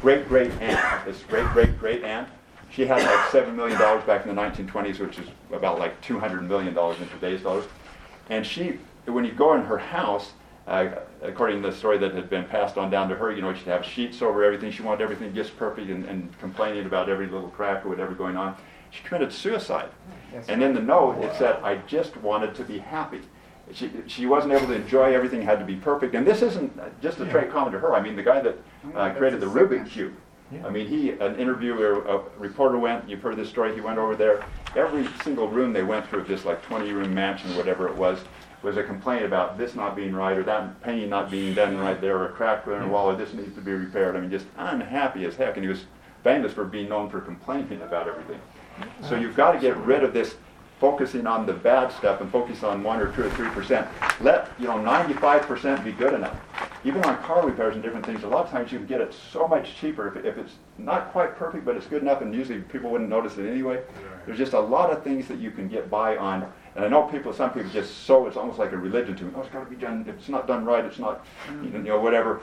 great great aunt, this great great great aunt. She had like $7 million back in the 1920s, which is about like $200 million in today's dollars. And she, when you go in her house, uh, according to the story that had been passed on down to her, you know, she'd have sheets over everything. She wanted everything just perfect and, and complaining about every little crack or whatever going on. She committed suicide. That's And in the note, it said, I just wanted to be happy. She, she wasn't able to enjoy everything, had to be perfect. And this isn't just a trait common to her. I mean, the guy that uh, created the a Rubik sickness. Cube, I mean, he, an interviewer, a reporter went, you've heard this story, he went over there. Every single room they went through, this like 20 room mansion, whatever it was, was a complaint about this not being right, or that painting not being done right there, or a crack in the wall, or this needs to be repaired. I mean, just unhappy as heck. And he was famous for being known for complaining about everything. So you've got to get rid of this focusing on the bad stuff and focus on one or two or three percent. Let you know 95% be good enough. Even on car repairs and different things, a lot of times you can get it so much cheaper if, if it's not quite perfect, but it's good enough, and usually people wouldn't notice it anyway. There's just a lot of things that you can get by on, and I know people, some people just so it's almost like a religion to me. Oh, it's got to be done. If it's not done right, it's not, mm. you know, whatever.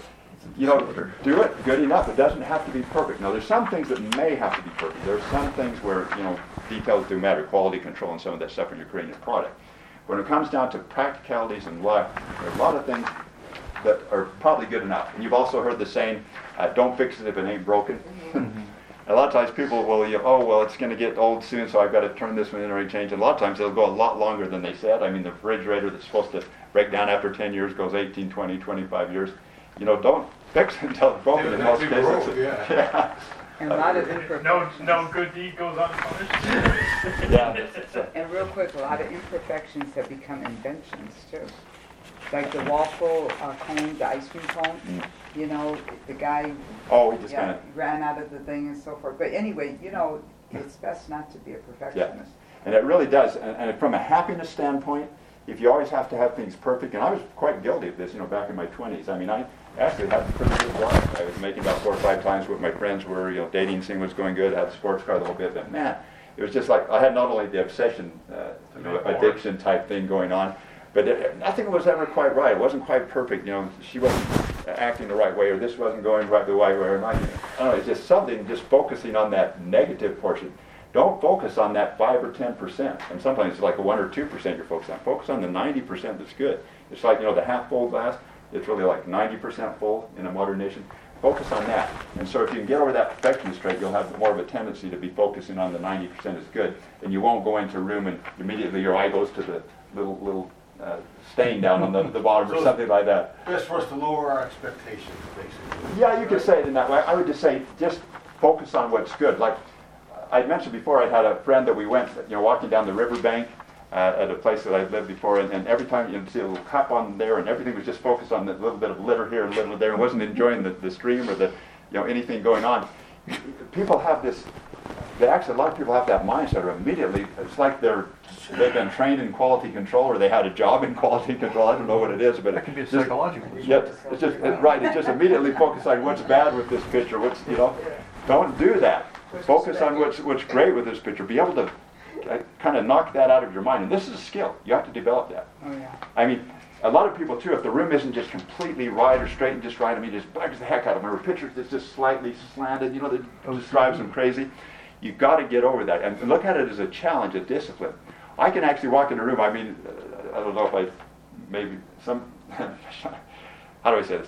You know, do it good enough. It doesn't have to be perfect. Now, there's some things that may have to be perfect. There's some things where, you know, details do matter, quality control and some of that stuff when you're creating a product. When it comes down to practicalities in life, there are a lot of things that are probably good enough. And you've also heard the saying, uh, don't fix it if it ain't broken. a lot of times people will, you know, oh, well, it's going to get old soon, so I've got to turn this one in or change it. A lot of times it'll go a lot longer than they said. I mean, the refrigerator that's supposed to break down after 10 years goes 18, 20, 25 years. You know, don't fix it until it's broken in most cases. broke, yeah. yeah. And a lot of No, imperfections. no good deed goes unpunished. Yeah. And real quick, a lot of imperfections have become inventions too. Like the waffle uh, cone, the ice cream cone, Mm. you know, the guy Oh, we just kind yeah, of ran out of the thing and so forth. But anyway, you know, it's best not to be a perfectionist. And it really does. And, and from a happiness standpoint, if you always have to have things perfect, and I was quite guilty of this, you know, back in my 20s. I mean, I actually had a pretty good life. I was making about four or five times what my friends were, you know, dating scene was going good, I had a sports car the whole bit. But man, it was just like I had not only the obsession, uh, you know, addiction type thing going on, but it, nothing was ever quite right. It wasn't quite perfect. You know, she wasn't acting the right way, or this wasn't going right the right way, or not. I don't know. It's just something. Just focusing on that negative portion. Don't focus on that five or ten percent. And sometimes it's like a one or two percent you're focused on. Focus on the ninety percent that's good. It's like you know the half full glass. It's really like ninety percent full in a modern nation. Focus on that. And so if you can get over that perfectionist trait, you'll have more of a tendency to be focusing on the ninety percent is good, and you won't go into a room and immediately your eye goes to the little little uh, stain down on the, the bottom or something like that. Best for us to lower our expectations, basically. Yeah, you could say it in that way. I would just say, just focus on what's good. Like I mentioned before, I had a friend that we went, you know, walking down the riverbank uh, at a place that I'd lived before, and, and every time you'd see a little cup on there, and everything was just focused on that little bit of litter here and little there, and wasn't enjoying the, the stream or the, you know, anything going on. People have this they actually, a lot of people have that mindset of immediately, it's like they're, they've been trained in quality control or they had a job in quality control. I don't know what it is, but That can be a just- psychological Yeah, it's just, it- right, it's just immediately focus on what's bad with this picture, what's, you know, don't do that. Focus on what's, what's great with this picture. Be able to kind of knock that out of your mind. And this is a skill. You have to develop that. Oh, yeah. I mean, a lot of people too, if the room isn't just completely right or straight and just right, I mean, it just bugs the heck out of them. Or a picture that's just slightly slanted, you know, that just drives them crazy. You've got to get over that and look at it as a challenge, a discipline. I can actually walk in a room, I mean, uh, I don't know if I, maybe some, how do I say this?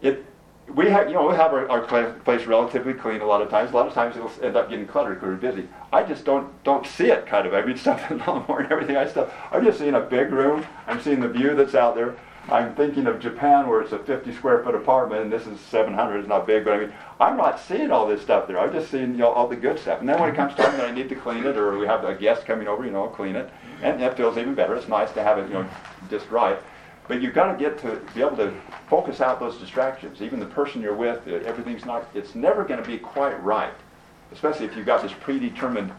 It, we have, you know, we have our, our place relatively clean a lot of times. A lot of times it'll end up getting cluttered because we're busy. I just don't don't see it, kind of. I mean, stuff in lawnmower and everything. I stuff. I'm just seeing a big room. I'm seeing the view that's out there. I'm thinking of Japan, where it's a 50 square foot apartment, and this is 700. It's not big, but I mean, I'm not seeing all this stuff there. I'm just seeing you know all the good stuff. And then when it comes time that I need to clean it, or we have a guest coming over, you know, I'll clean it, and it feels even better. It's nice to have it, you know, just right. But you've got to get to be able to focus out those distractions. Even the person you're with, uh, everything's not, it's never going to be quite right. Especially if you've got this predetermined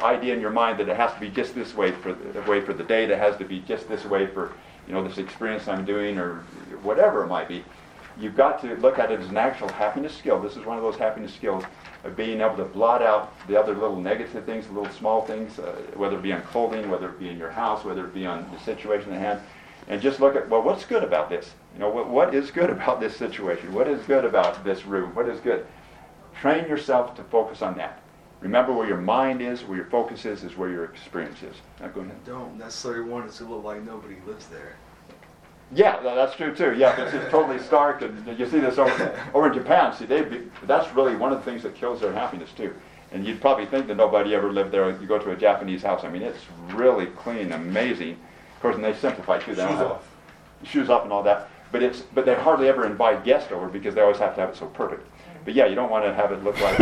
idea in your mind that it has to be just this way for the way for the day, that has to be just this way for, you know, this experience I'm doing or whatever it might be. You've got to look at it as an actual happiness skill. This is one of those happiness skills of being able to blot out the other little negative things, the little small things, uh, whether it be on clothing, whether it be in your house, whether it be on the situation at hand, and just look at, well, what's good about this? You know, what, what is good about this situation? What is good about this room? What is good? Train yourself to focus on that. Remember where your mind is, where your focus is, is where your experience is. Now go ahead. Don't necessarily want it to look like nobody lives there. Yeah, that's true too. Yeah, it's just totally stark. And you see this over, over in Japan. See, they that's really one of the things that kills their happiness too. And you'd probably think that nobody ever lived there. You go to a Japanese house. I mean, it's really clean, amazing. Of course, and they simplify too. They Shoes have- off. shoes off and all that. But it's but they hardly ever invite guests over because they always have to have it so perfect. But yeah, you don't want to have it look like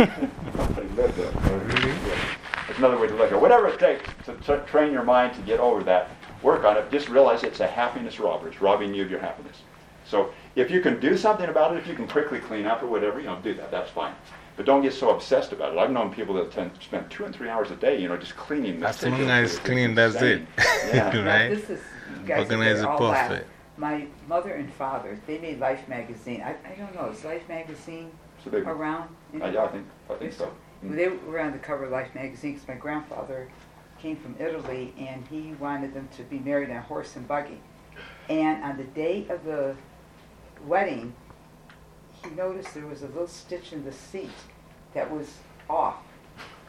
nobody lived there. That's another way to look at it. Whatever it takes to, to train your mind to get over that, work on it. Just realize it's a happiness robber. It's robbing you of your happiness. So if you can do something about it, if you can quickly clean up or whatever, you know, do that. That's fine. But don't get so obsessed about it. I've known people that tend to spend two and three hours a day, you know, just cleaning. As long meticulously. as It's clean, that's it. insane. Yeah. Now, right? this is, you guys Organize are it all perfect. My mother and father, they made Life magazine. I, I don't know, is Life magazine It's a big one. around? Uh, yeah, I think, I think so. Mm. They were on the cover of Life magazine because my grandfather came from Italy and he wanted them to be married on a horse and buggy. And on the day of the wedding, he noticed there was a little stitch in the seat that was off.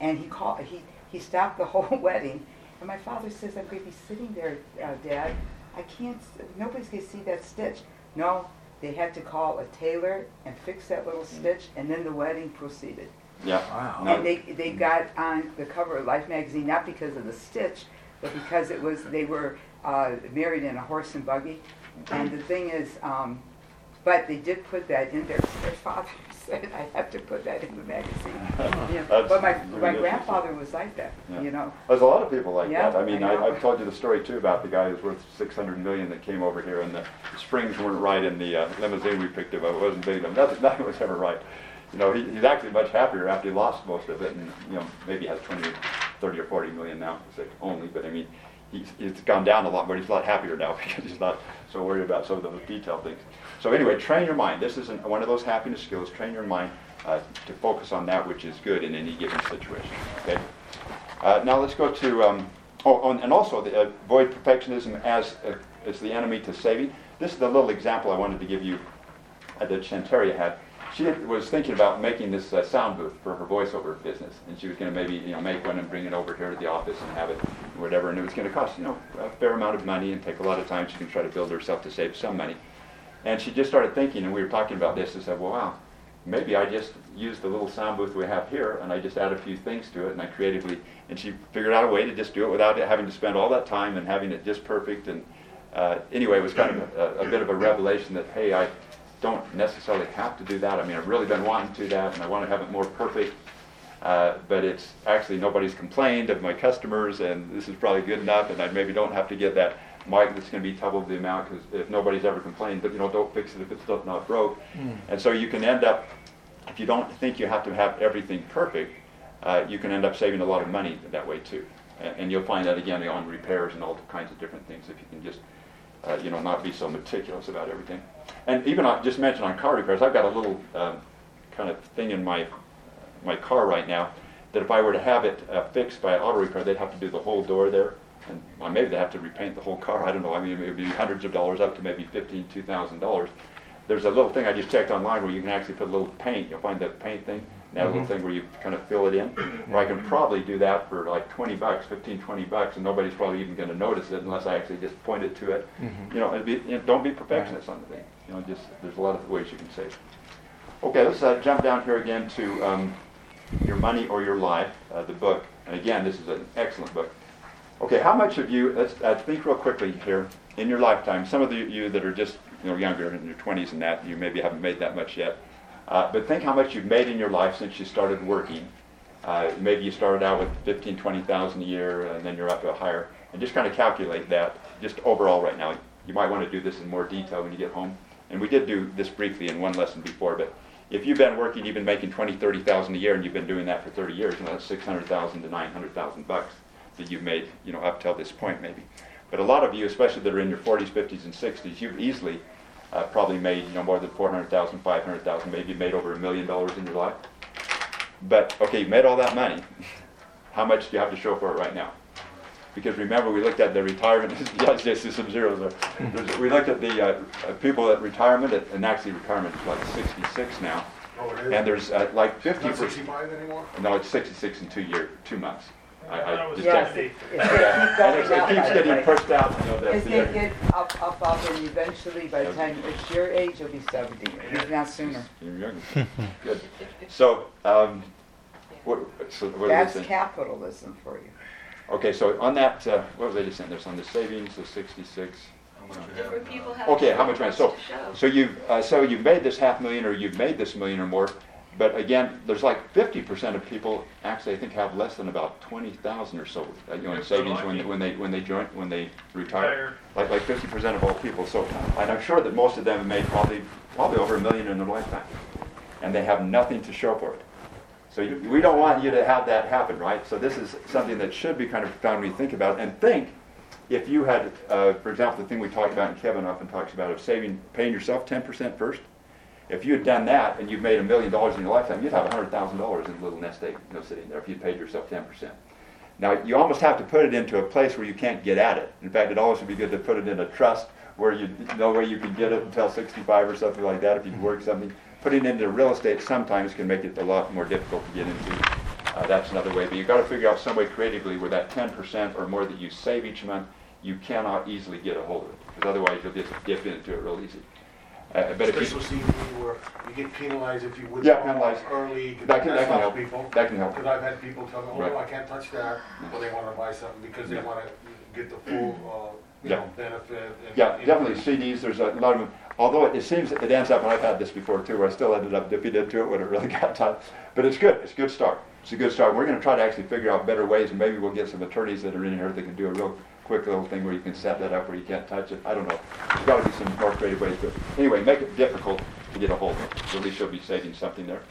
And he called, he, he stopped the whole wedding. And my father says, I'm going to be sitting there, uh, Dad. I can't, nobody's going to see that stitch. No, they had to call a tailor and fix that little stitch, and then the wedding proceeded. Yeah. Wow. And they, they got on the cover of Life magazine, not because of the stitch, but because it was, they were uh, married in a horse and buggy. And the thing is, um, but they did put that in there. Their father said, I have to put that in the magazine. Yeah, But my, my grandfather was like that, Yeah. you know. There's a lot of people like Yeah, that. I mean, I I, I've told you the story too about the guy who's worth 600 million that came over here, and the springs weren't right in the uh, limousine we picked him up. It wasn't big enough. Nothing, nothing was ever right. You know, he, he's actually much happier after he lost most of it, and you know, maybe has 20, 30 or 40 million now, say only. But I mean, he's, he's gone down a lot, but he's a lot happier now because he's not so worried about some of those detailed things. So anyway, train your mind. This is an, one of those happiness skills. Train your mind uh, to focus on that which is good in any given situation. Okay. Uh, now let's go to, um, oh, and also the, uh, avoid perfectionism as, uh, as the enemy to saving. This is the little example I wanted to give you uh, that Chanteria had. She was thinking about making this uh, sound booth for her voiceover business, and she was going to maybe you know make one and bring it over here to the office and have it, whatever. And it was going to cost you know a fair amount of money and take a lot of time. She can try to build herself to save some money. And she just started thinking, and we were talking about this, and said, well, wow, maybe I just use the little sound booth we have here, and I just add a few things to it, and I creatively, and she figured out a way to just do it without it having to spend all that time and having it just perfect. And uh, anyway, it was kind of a, a bit of a revelation that, hey, I don't necessarily have to do that. I mean, I've really been wanting to do that, and I want to have it more perfect. Uh, but it's actually nobody's complained of my customers, and this is probably good enough, and I maybe don't have to get that mic that's going to be double the amount because if nobody's ever complained, but you know, don't fix it if it's still not broke. And so you can end up, if you don't think you have to have everything perfect, uh, you can end up saving a lot of money that way too. And, and you'll find that again on repairs and all kinds of different things if you can just, uh, you know, not be so meticulous about everything. And even on, just mention on car repairs, I've got a little um, kind of thing in my my car right now that if I were to have it uh, fixed by auto repair, they'd have to do the whole door there. And well, maybe they have to repaint the whole car. I don't know. I mean, it would be hundreds of dollars up to maybe fifteen, two thousand dollars. There's a little thing I just checked online where you can actually put a little paint. You'll find that paint thing. And that little thing where you kind of fill it in. Where I can probably do that for like 20 bucks, 15, 20 bucks, and nobody's probably even going to notice it unless I actually just point it to it. You know, be, you know, don't be perfectionist on the thing. You know, just there's a lot of ways you can save. Okay, let's uh, jump down here again to um, Your Money or Your Life, uh, the book. And again, this is an excellent book. Okay, how much of you, let's uh, think real quickly here, in your lifetime, some of the, you that are just you know, younger, in your 20s and that, you maybe haven't made that much yet. Uh, but think how much you've made in your life since you started working. Uh, maybe you started out with 15, 20,000 a year, and then you're up to a higher. And just kind of calculate that, just overall right now. You might want to do this in more detail when you get home. And we did do this briefly in one lesson before, but if you've been working, you've been making 20, 30,000 a year, and you've been doing that for 30 years, you know, that's 600,000 to 900,000 bucks that you've made, you know, up till this point maybe. But a lot of you, especially that are in your 40s, 50s, and 60s, you've easily uh, probably made, you know, more than 400,000, 500,000, maybe made over a million dollars in your life. But, okay, you made all that money. How much do you have to show for it right now? Because remember, we looked at the retirement, yes, yes, there's some zeros there. There's- We looked at the uh, uh, people at retirement, at- and actually retirement is like 66 now. Oh, it is? And there's uh, like 50 Not percent. sixty-five anymore? No, it's 66 in two year, two months. I, I I it was just Yes, checked. fifty. Yeah, gonna keep and it's- going it keeps getting way. pushed out, you know, It's the, gonna get up, up, up, and eventually, by the time it's your age, you'll be seventy, if not sooner. you're younger. Good. So, um, what, so what are That's capitalism for you. Okay, so on that, uh, what were they just saying? There's on the savings, the 66. How much you have Different people have. Okay, how much money? So, so you've, uh, so you've made this half million or you've made this million or more, but again, there's like 50% of people actually, I think, have less than about 20,000 or so, uh, you know, in savings when, lucky. when they, when they join, when they retire. Retire. Like, like 50% of all people. So, and I'm sure that most of them have made probably, probably over a million in their lifetime. And they have nothing to show for it. So you, we don't want you to have that happen, right? So this is something that should be kind of profound when you think about it. And think, if you had, uh, for example, the thing we talked about, and Kevin often talks about, of saving, paying yourself 10% first. If you had done that and you've made a million dollars in your lifetime, you'd have $100,000 in a little nest egg, you know, sitting there if you'd paid yourself 10%. Now, you almost have to put it into a place where you can't get at it. In fact, it always would be good to put it in a trust where you, no way you can get it until 65 or something like that if you work something. Putting it into real estate sometimes can make it a lot more difficult to get into. Uh, that's another way. But you've got to figure out some way creatively where that 10% or more that you save each month, you cannot easily get a hold of it. Because otherwise you'll just dip into it real easy. If you, Special CD where you get penalized if you Yeah, withdraw penalized. early. That can- that can help. people. That can help. Because I've had people tell me, oh, Right. no, I can't touch that, but they wanna buy something because they Yeah. wanna get the full, uh, Yeah. know, benefit. and- Yeah, definitely CDs, there's a lot of them, although it seems, it ends up, and I've had this before too, where I still ended up dipping into it when it really got time. But it's good, it's a good start. It's a good start. We're gonna try to actually figure out better ways, and maybe we'll get some attorneys that are in here that can do a real quick little thing where you can set that up where you can't touch it. I don't know. There's gotta be some more creative ways to it. Anyway, make it difficult to get a hold of it. So At least you'll be saving something there.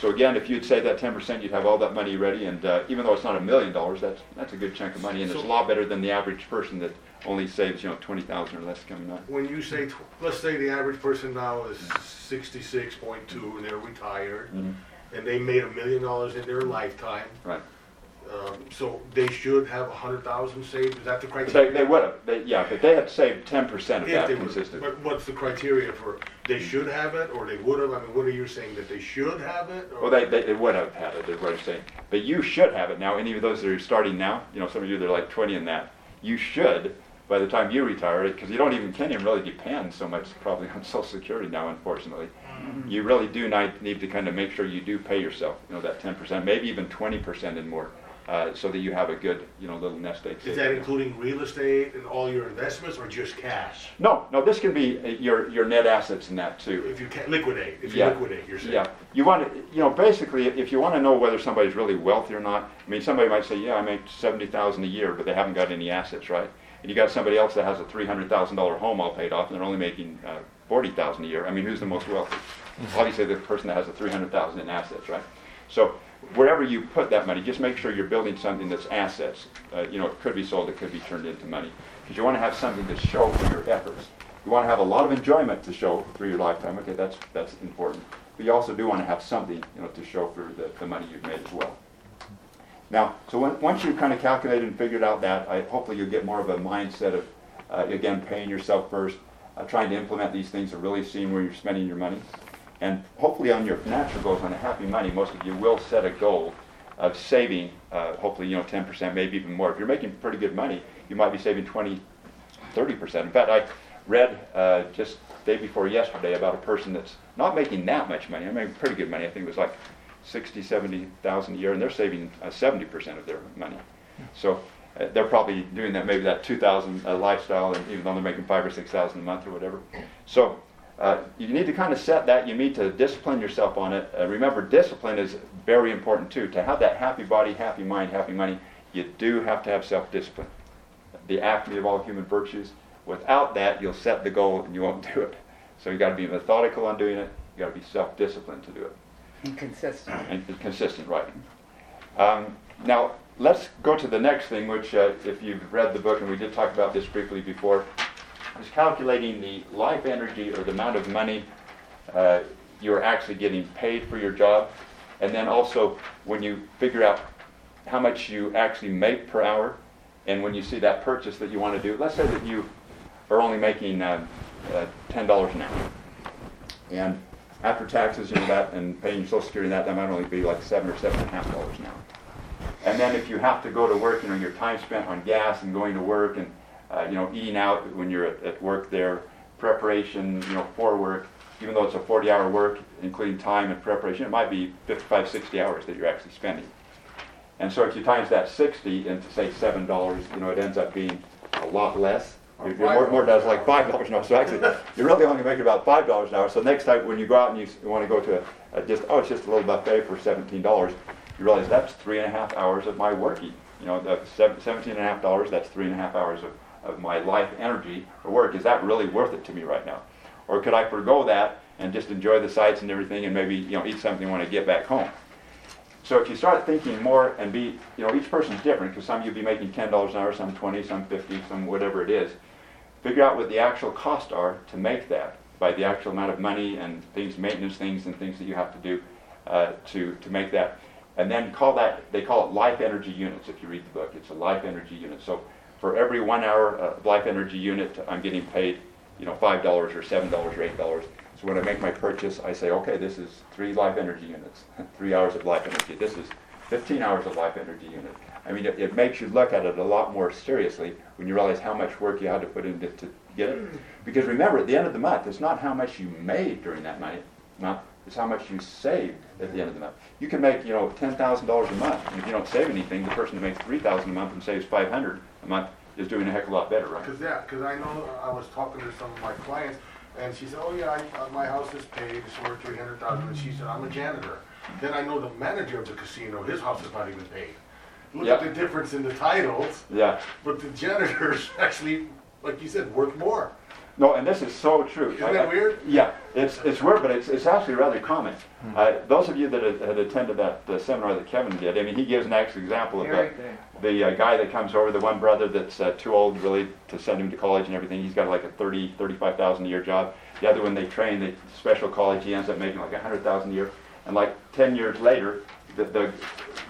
So again, if you'd save that ten percent, you'd have all that money ready, and uh, even though it's not a million dollars, that's, that's a good chunk of money, and it's a lot better than the average person that only saves, you know, twenty thousand or less coming up. When you say, tw- let's say the average person now is sixty-six point two and they're retired, Mhm. and they made a million dollars in their lifetime, Right. Um, so they should have a hundred thousand saved, is that the They, criteria? they would have, they, yeah, but they had saved ten percent of If that they were, consistently. but what's the criteria for, they should have it, or they would have, I mean, what are you saying, that they should have it? or- Well, they, they, they would have had it, is what I'm saying. But you should have it now, any of those that are starting now, you know, some of you that are like twenty and that, you should, by the time you retire, because you don't even, can't even really depend so much probably on social security now, unfortunately. You really do ni- need to kind of make sure you do pay yourself, you know, that ten percent, maybe even twenty percent and more, uh, so that you have a good, you know, little nest egg. Is that including real estate and all your investments, or just cash? No, no, this can be uh, your, your net assets in that too. If you can liquidate, if you liquidate, you're saying? Yeah, you want to, you know, basically, if you want to know whether somebody's really wealthy or not, I mean, somebody might say, yeah, I make seventy thousand a year, but they haven't got any assets, right? And you got somebody else that has a three hundred thousand dollar home all paid off, and they're only making uh, forty thousand a year. I mean, who's the most wealthy? Obviously, the person that has the three hundred thousand in assets, right? So wherever you put that money, just make sure you're building something that's assets. Uh, you know, it could be sold, it could be turned into money. Because you want to have something to show for your efforts. You want to have a lot of enjoyment to show through your lifetime. Okay, that's, that's important. But you also do want to have something, you know, to show for the, the money you've made as well. Now, so when, once you've kind of calculated and figured out that, I, hopefully you'll get more of a mindset of, uh, again, paying yourself first, uh, trying to implement these things and really seeing where you're spending your money. And hopefully on your financial goals, on a happy money, most of you will set a goal of saving, uh, hopefully, you know, 10%, maybe even more. If you're making pretty good money, you might be saving 20, 30%. In fact, I read uh, just day before yesterday about a person that's not making that much money. I mean, pretty good money. I think it was like 60, 70,000 a year, and they're saving uh, 70% of their money. So uh, they're probably doing that, maybe that 2,000 uh, lifestyle, and even though they're making five or 6,000 a month or whatever. So uh, you need to kind of set that. You need to discipline yourself on it. Uh, remember, discipline is very important too. To have that happy body, happy mind, happy money, you do have to have self-discipline. The acme of all human virtues. Without that, you'll set the goal and you won't do it. So you've got to be methodical on doing it. You've got to be self-disciplined to do it and be consistent, right? Um, now let's go to the next thing, which, uh, if you've read the book, and we did talk about this briefly before, is calculating the life energy or the amount of money uh, you're actually getting paid for your job, and then also when you figure out how much you actually make per hour, and when you see that purchase that you want to do, let's say that you are only making uh, uh, ten dollars an hour, and after taxes, know that, and paying social security, and that that might only be like seven or seven and a half dollars an hour. And then if you have to go to work, you know, your time spent on gas and going to work and, Uh, you know, eating out when you're at, at work there, preparation, you know, for work, even though it's a 40 hour work, including time and preparation, it might be 55, 60 hours that you're actually spending. And so if you times that 60 into say $7, you know, it ends up being a lot less. Your, your more, more does like five dollars an hour. So actually, you're really only making about five dollars an hour. So next time when you go out and you, you want to go to a, a just oh it's just a little buffet for seventeen dollars, you realize that's three and a half hours of my working. You know, the sev- seventeen and a half dollars. That's three and a half hours of, of my life energy for work. Is that really worth it to me right now, or could I forego that and just enjoy the sights and everything and maybe you know eat something when I get back home? So if you start thinking more and be, you know, each person's different because some of you be making ten dollars an hour, some twenty, some fifty, some whatever it is. Figure out what the actual costs are to make that by the actual amount of money and things, maintenance things and things that you have to do uh, to to make that, and then call that they call it life energy units. If you read the book, it's a life energy unit. So for every one hour uh, life energy unit, I'm getting paid, you know, five dollars or seven dollars or eight dollars. So when I make my purchase, I say, okay, this is three life energy units, three hours of life energy. This is 15 hours of life energy unit. I mean, it, it makes you look at it a lot more seriously when you realize how much work you had to put into to get it. Because remember, at the end of the month, it's not how much you made during that month, it's how much you save at the end of the month. You can make, you know, $10,000 a month, and if you don't save anything, the person who makes 3000 a month and saves 500 a month is doing a heck of a lot better, right? Cause yeah, cause I know, I was talking to some of my clients, and she said, oh yeah, I, uh, my house is paid, it's worth three hundred thousand, and she said, I'm a janitor. Then I know the manager of the casino, his house is not even paid. Look at the difference in the titles, Yeah. but the janitor's actually, like you said, worth more. No, and this is so true. Isn't that weird? Yeah, it's, it's weird, but it's, it's actually rather common. Uh, those of you that had, had attended that uh, seminar that Kevin did, I mean, he gives an actual example of Very the, good. the uh, guy that comes over, the one brother that's uh, too old really to send him to college and everything. He's got like a 30, 35,000 a year job. The other one they train, the special college, he ends up making like a 100,000 a year. And like 10 years later, the, the,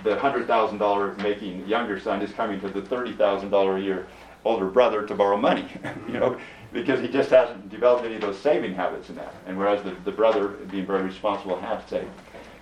the $100,000 making younger son is coming to the $30,000 a year older brother to borrow money, you know, because he just hasn't developed any of those saving habits in that. And whereas the, the brother, being very responsible, has saved.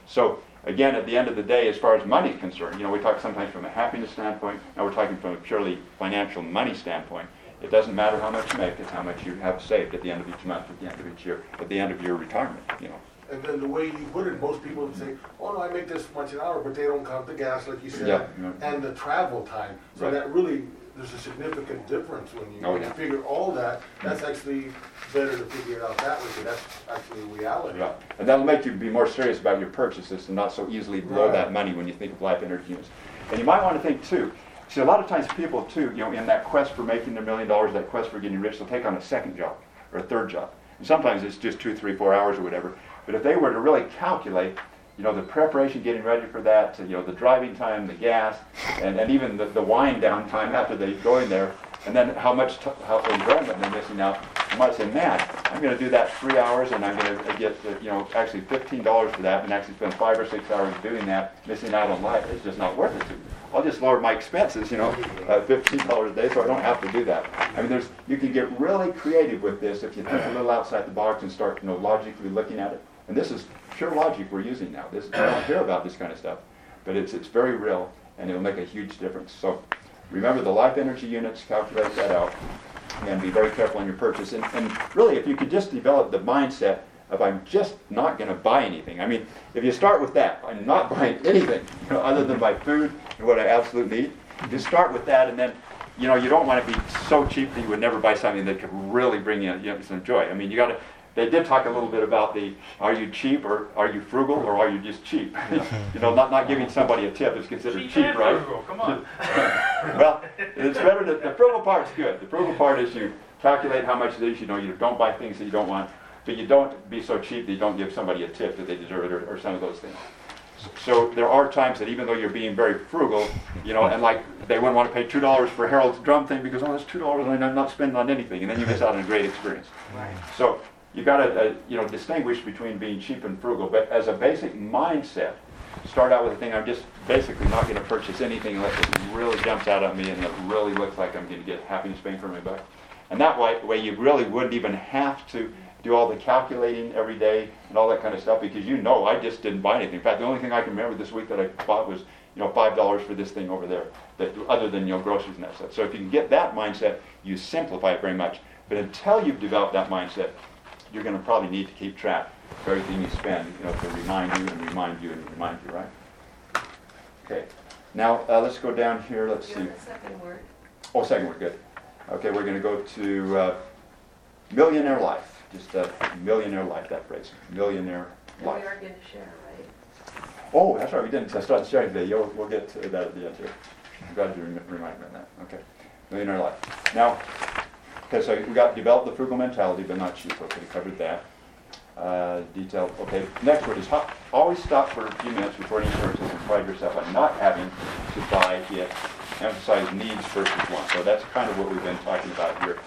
So again, at the end of the day, as far as money is concerned, you know, we talk sometimes from a happiness standpoint. Now we're talking from a purely financial money standpoint. It doesn't matter how much you make; it's how much you have saved at the end of each month, at the end of each year, at the end of your retirement. You know. And then the way you put it, most people would say, oh no, I make this much an hour, but they don't count the gas, like you said, Yeah, yeah. and the travel time. So Right. that really, there's a significant difference when you, Oh, when you yeah. figure all that, that's actually better to figure it out that way, because that's actually reality. Right. And that'll make you be more serious about your purchases and not so easily blow Right. that money when you think of life energy units. And you might want to think too, see a lot of times people too, you know, in that quest for making their million dollars, that quest for getting rich, they'll take on a second job or a third job. And sometimes it's just two, three, four hours or whatever. But if they were to really calculate you know, the preparation, getting ready for that, to, you know, the driving time, the gas, and, and even the, the wind down time after they go in there, and then how much t- how enjoyment they're missing out. You might say, man, I'm going to do that three hours, and I'm going to get, uh, you know, actually fifteen dollars for that, and actually spend five or six hours doing that, missing out on life. It's just not worth it to me. I'll just lower my expenses, you know, uh, fifteen dollars a day, so I don't have to do that. I mean, there's you can get really creative with this if you think a little outside the box and start, you know, logically looking at it. And this is pure logic we're using now. This I don't hear about this kind of stuff, but it's it's very real, and it'll make a huge difference. So remember the life energy units, calculate that out, and be very careful in your purchase. And, and really, if you could just develop the mindset of I'm just not going to buy anything. I mean, if you start with that, I'm not buying anything you know, other than my food and what I absolutely need. Just start with that, and then you know you don't want to be so cheap that you would never buy something that could really bring you, you know, some joy. I mean, you got to. They did talk a little bit about the are you cheap or are you frugal or are you just cheap? you know, not not giving somebody a tip is considered Cheap cheap, and right? frugal, come on. well, it's better. To, the frugal part's good. The frugal part is you calculate how much it is. You know, you don't buy things that you don't want, but you don't be so cheap that you don't give somebody a tip that they deserve it, or, or some of those things. So there are times that even though you're being very frugal, you know, and like they wouldn't want to pay two dollars for Harold's drum thing because oh, that's two dollars and I'm not spending on anything, and then you miss out on a great experience. Right. So you got to, uh, you know, distinguish between being cheap and frugal. But as a basic mindset, start out with a thing. I'm just basically not going to purchase anything unless it really jumps out at me and it really looks like I'm going to get happiness bang for my buck. And that way, way you really wouldn't even have to do all the calculating every day and all that kind of stuff because you know I just didn't buy anything. In fact, the only thing I can remember this week that I bought was, you know, five dollars for this thing over there. That other than you know groceries and that stuff. So if you can get that mindset, you simplify it very much. But until you've developed that mindset, you're going to probably need to keep track of everything you spend, you know, to remind you and remind you and remind you, right? Okay. Now uh, let's go down here. Let's You're see. second word. Oh, second word, good. Okay, we're going to go to uh, millionaire life. Just uh, millionaire life, that phrase. Millionaire And we are going to share, right? Oh, that's right, we didn't start sharing today. You'll, we'll get to that at the end here. I'm glad you rem- reminded me of that. Okay. Millionaire life. Now, okay, so we got develop the frugal mentality, but not cheap. Okay, covered that. Uh, detail. Okay, next word is always stop for a few minutes before any purchase and pride yourself on not having to buy it. Emphasize needs versus wants. So that's kind of what we've been talking about here.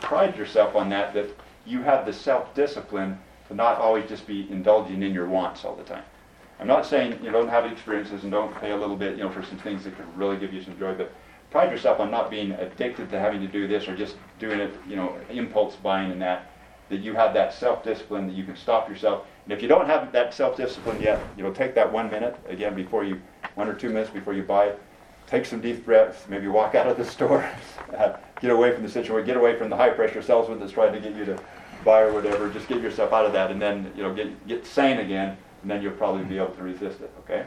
Pride yourself on that, that you have the self-discipline to not always just be indulging in your wants all the time. I'm not saying you don't have experiences and don't pay a little bit, you know, for some things that could really give you some joy, but pride yourself on not being addicted to having to do this or just doing it, you know, impulse buying and that. That you have that self-discipline that you can stop yourself. And if you don't have that self-discipline yet, you know, take that one minute again before you, one or two minutes before you buy. Take some deep breaths. Maybe walk out of the store. uh, get away from the situation. Get away from the high-pressure salesman that's trying to get you to buy or whatever. Just get yourself out of that, and then you know, get get sane again and then you'll probably be able to resist it, okay?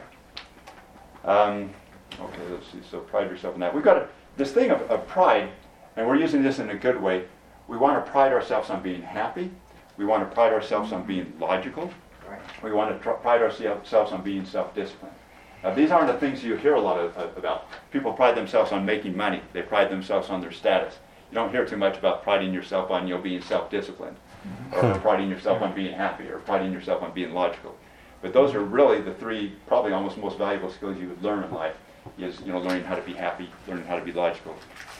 Um, okay, let's see, so pride yourself in that. We've got a, this thing of, of pride, and we're using this in a good way. We want to pride ourselves on being happy. We want to pride ourselves on being logical. Right. We want to tr- pride ourselves on being self-disciplined. Now, these aren't the things you hear a lot of, of, about. People pride themselves on making money. They pride themselves on their status. You don't hear too much about priding yourself on you know, being self-disciplined, mm-hmm. or priding yourself on being happy, or priding yourself on being logical. But those are really the three, probably almost most valuable skills you would learn in life. Is you know learning how to be happy, learning how to be logical,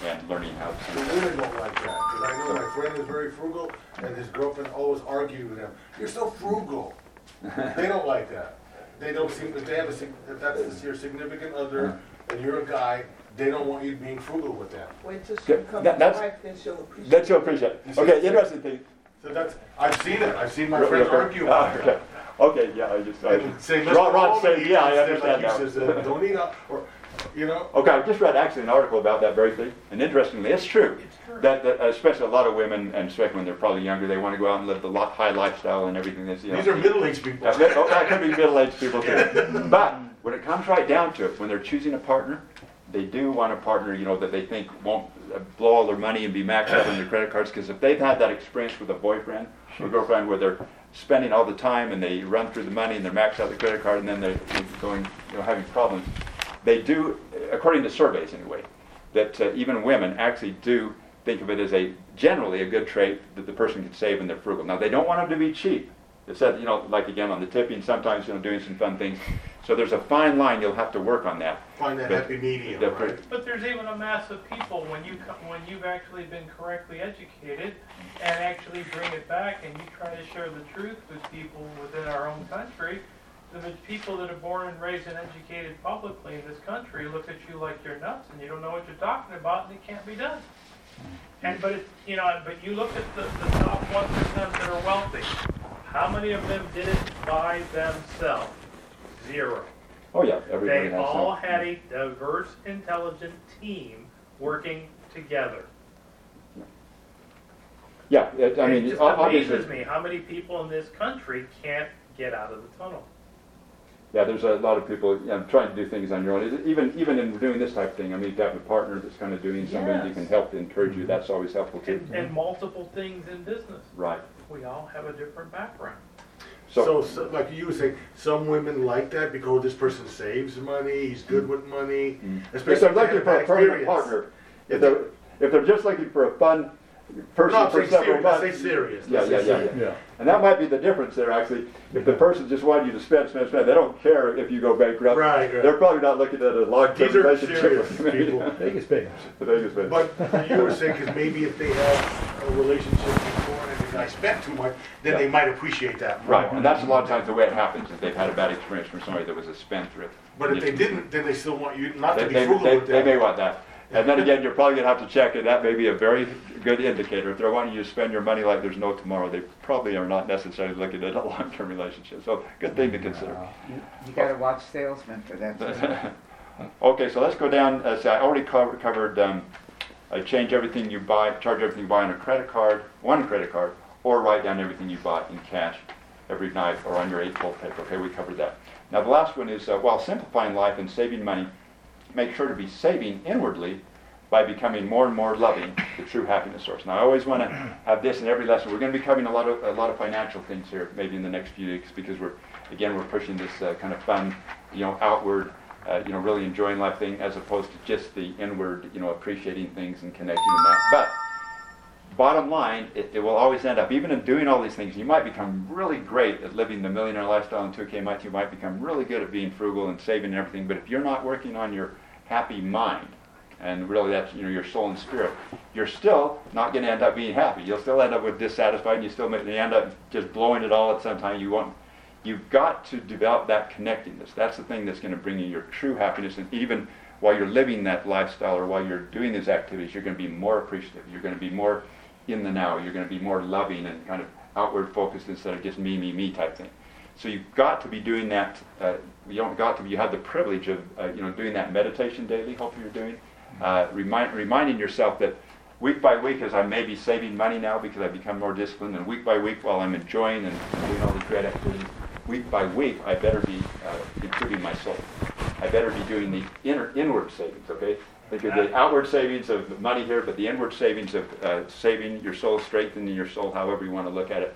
and learning how The to. women don't like that, because I know my friend is very frugal, and his girlfriend always argued with him, you're so frugal. They don't like that. They don't seem, if they have a, if that's your significant other, and you're a guy, they don't want you being frugal with them. Wait till she becomes that- a that's- wife, then she'll appreciate. That you'll appreciate. Okay, interesting thing. So that's, I've seen it, I've seen my Real- friends real- argue Ah, about it. Okay, yeah, I just. I And say, Ron, Ron Holman said, yeah, I understand like now. he says, uh, don't eat, up," or, you know? Okay, I just read actually an article about that very thing, and interestingly, it's true. That, that especially a lot of women, and especially when they're probably younger, they want to go out and live the lo- high lifestyle and everything that's, you know. These are middle-aged people. That, that- oh, that could be middle-aged people too. But when it comes right down to it, when they're choosing a partner, they do want a partner, you know, that they think won't uh, blow all their money and be maxed out on their credit cards. Because if they've had that experience with a boyfriend or girlfriend where they're spending all the time and they run through the money and they're maxed out the credit card and then they're going, you know, having problems, they do, according to surveys anyway, that uh, even women actually do think of it as a generally a good trait that the person can save and they're frugal. Now they don't want them to be cheap. It said, you know, like again on the tipping, sometimes, you know, doing some fun things. So there's a fine line, you'll have to work on that. Find that But- happy medium, the- right? But there's even a mass of people, when you, co- when you've actually been correctly educated and actually bring it back and you try to share the truth with people within our own country, the people that are born and raised and educated publicly in this country look at you like you're nuts and you don't know what you're talking about and it can't be done. And, but it, you know, but you look at the, the top one percent that are wealthy, how many of them did it by themselves? Zero. Oh, yeah, everybody They has all some. had a diverse, intelligent team working together. Yeah, it- I mean, It just obviously. amazes me how many people in this country can't get out of the tunnel. Yeah, there's a lot of people, you know, trying to do things on your own. Even, even in doing this type of thing, I mean, to have a partner that's kind of doing something that Yes. can help encourage you, mm-hmm. that's always helpful too. And, and multiple things in business. Right. We all have a different background. So, So, so, like you were saying, some women like that because this person saves money, he's good with money, mm-hmm. if especially they're if they looking for a permanent partner, if they're, if they're just looking for a fun No, person I'm for saying several serious, let's say months. serious. Yeah, let's yeah, say yeah, serious. Yeah. And that might be the difference there, actually. If the person just wanted you to spend, spend, spend, they don't care if you go bankrupt. Right, right. They're probably not looking at a long-term These are relationship serious with you. people. Vegas payers. The Vegas man. But you were saying, because maybe if they had a relationship before and the guy spent too much, then they might appreciate that more. Right, and that's a lot of times the way it happens, is they've had a bad experience from somebody that was a spendthrift. But if they didn't, then they still want you not They, to be they, frugal they, with they may want that. And then again, you're probably gonna have to check, and that may be a very good indicator. If they're wanting you to spend your money like there's no tomorrow, they probably are not necessarily looking at a long-term relationship. So, good thing to consider. You you gotta watch salesmen for that. Okay, so let's go down, as I already covered, covered, um, uh, change everything you buy, charge everything you buy on a credit card, one credit card, or write down everything you bought in cash every night or on your eight-fold paper. Okay, we covered that. Now, the last one is, uh, while simplifying life and saving money, make sure to be saving inwardly by becoming more and more loving, the true happiness source. Now, I always want to have this in every lesson. We're going to be covering a lot of a lot of financial things here, maybe in the next few weeks, because we're again we're pushing this uh, kind of fun, you know, outward, uh, you know, really enjoying life thing, as opposed to just the inward, you know, appreciating things and connecting and that. But bottom line, it, it will always end up, even in doing all these things, you might become really great at living the millionaire lifestyle in 2K, might, you might become really good at being frugal and saving and everything, but if you're not working on your happy mind, and really that's, you know, your soul and spirit, you're still not going to end up being happy. You'll still end up with dissatisfied, and you still may end up just blowing it all at some time. You want, you've got to develop that connectedness. That's the thing that's going to bring you your true happiness, and even while you're living that lifestyle or while you're doing these activities, you're going to be more appreciative. You're going to be more in the now. You're going to be more loving and kind of outward focused instead of just me, me, me type thing. So you've got to be doing that. Uh, you don't got to be. You have the privilege of uh, you know doing that meditation daily. Hopefully you're doing. Uh, remind, reminding yourself that week by week, as I may be saving money now because I've become more disciplined, and week by week while I'm enjoying and doing all these great activities, week by week I better be uh, improving my soul. I better be doing the inner inward savings. Okay. Because the outward savings of money here, but the inward savings of uh, saving your soul, strengthening your soul, however you want to look at it,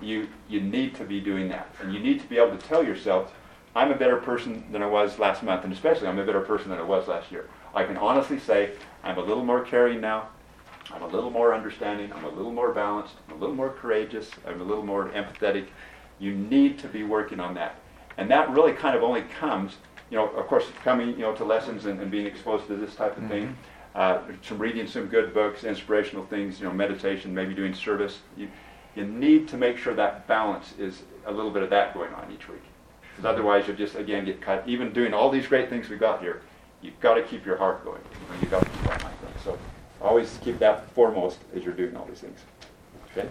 you, you need to be doing that. And you need to be able to tell yourself, I'm a better person than I was last month, and especially I'm a better person than I was last year. I can honestly say I'm a little more caring now. I'm a little more understanding. I'm a little more balanced. I'm a little more courageous. I'm a little more empathetic. You need to be working on that. And that really kind of only comes, you know, of course, coming, you know, to lessons and, and being exposed to this type of thing. Uh, some reading some good books, inspirational things, you know, meditation, maybe doing service. You, you need to make sure that balance is a little bit of that going on each week. Because otherwise you'll just, again, get cut. Even doing all these great things we've got here, you've got to keep your heart going. You know, you've got to keep that mind going. So always keep that foremost as you're doing all these things. Okay?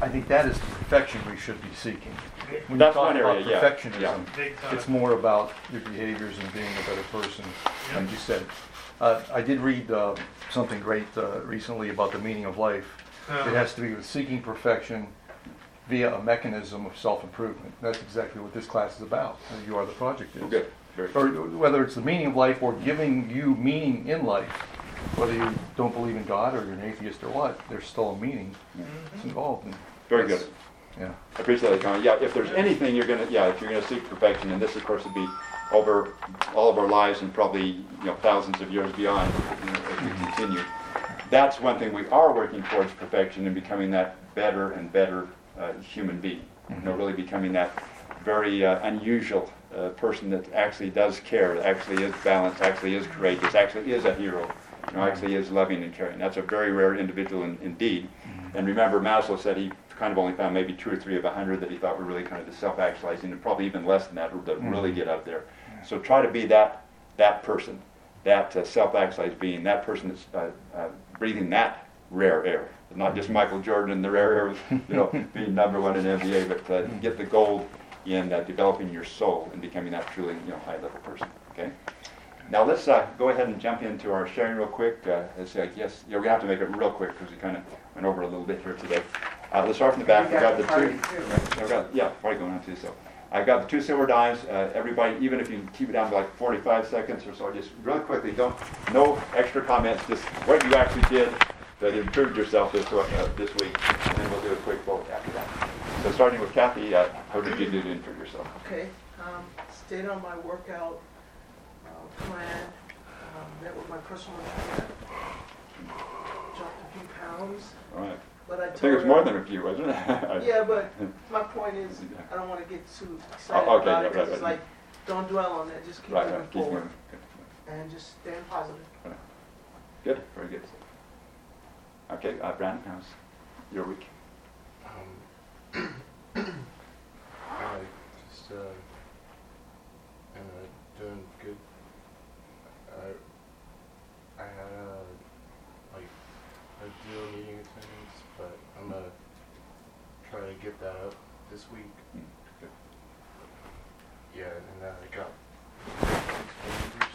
I think that is the perfection we should be seeking. When That's you talk one area, about yeah, perfectionism, yeah. Big time. it's more about your behaviors and being a better person, like you said. Uh, I did read uh, something great uh, recently about the meaning of life. It has to be with seeking perfection via a mechanism of self-improvement. That's exactly what this class is about. Uh, Your Other Project is. Well, good. Very Or whether it's the meaning of life or giving you meaning in life, whether you don't believe in God or you're an atheist or what, there's still a meaning that's involved. And Very that's- good. Yeah. I appreciate that comment. Yeah, if there's anything you're gonna, yeah, if you're gonna seek perfection, and this of course would be over all of our lives and probably, you know, thousands of years beyond, you know, as we continue. That's one thing we are working towards perfection and becoming that better and better uh, human being. You know, really becoming that very uh, unusual uh, person that actually does care, actually is balanced, actually is courageous, actually is a hero, you know, actually is loving and caring. That's a very rare individual in, indeed. And remember, Maslow said he kind of only found maybe two or three of a hundred that he thought were really kind of the self-actualizing, and probably even less than that that really get up there. So try to be that that person, that uh, self-actualized being, that person that's uh, uh, breathing that rare air. Not just Michael Jordan and the rare air, of, you know, being number one in NBA, but uh, get the gold in uh, developing your soul and becoming that truly, you know, high-level person. Okay. Now let's uh, go ahead and jump into our sharing real quick. Uh, let's say, yes, yeah, we're have to make it real quick because we kind of went over a little bit here today. Uh, let's start from the back. We We got got the the two. party, too. Yeah, we got, yeah, party going on too. So I've got the two silver dimes. Uh, everybody, even if you can keep it down to like 45 seconds or so, just really quickly. Don't no extra comments. Just what you actually did that improved yourself this uh, this week, and then we'll do a quick vote after that. So starting with Kathy, uh, how did you do to improve yourself? Okay, um, stayed on my workout, uh, plan, um, met with my personal trainer, dropped a few pounds, All right. but I I think it's her- more than a few, wasn't it? Yeah, but my point is, I don't wanna get too excited Oh, okay, about yeah, it, cause right, it's right. like, don't dwell on it, just keep Right, moving right. Keep forward, moving. and just stay positive. Good, very good. Okay, uh, Brandon, how's your week? Um, I just uh, am uh, doing good. I I had a like a zero meeting attendance, but I'm gonna try to get that up this week. Mm, good. Yeah, and then I got expenditures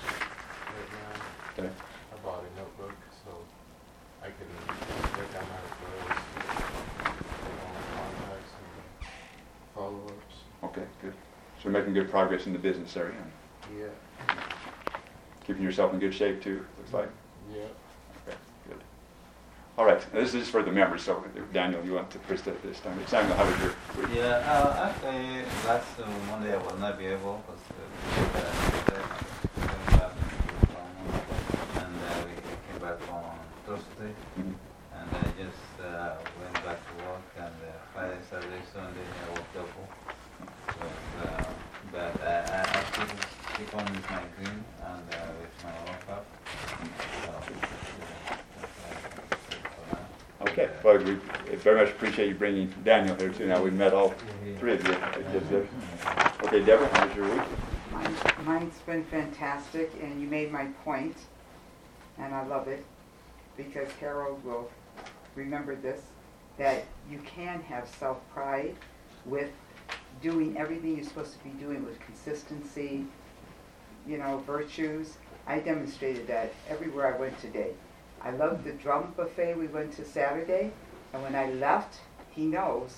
right now. Okay. I bought a notebook so I can write down my referrals, all my contacts, and follow-ups. Okay, good. So you're making good progress in the business area and Yeah. keeping yourself in good shape too, looks like. Yeah. Okay, good. All right, this is for the members, so Daniel, you want to present this time. Samuel, how was your week? Yeah, uh, actually, last uh, Monday I will not be able because uh, came back and uh, we came back on Thursday, Mhm. and I just uh, went back to work and uh, Friday, Saturday, Sunday I worked double. But, uh, but I, I, I still keep on with my green and uh, with my workout. So, yeah, that's, uh, for now. Okay, well, we very much appreciate you bringing Daniel here too. Now, we've met all three of you. Okay, Deborah, how was your week? Mine- Mine's been fantastic, and you made my point, and I love it, because Harold will remember this, that you can have self-pride with doing everything you're supposed to be doing with consistency, you know, virtues. I demonstrated that everywhere I went today. I loved the drum buffet we went to Saturday, and when I left, he knows,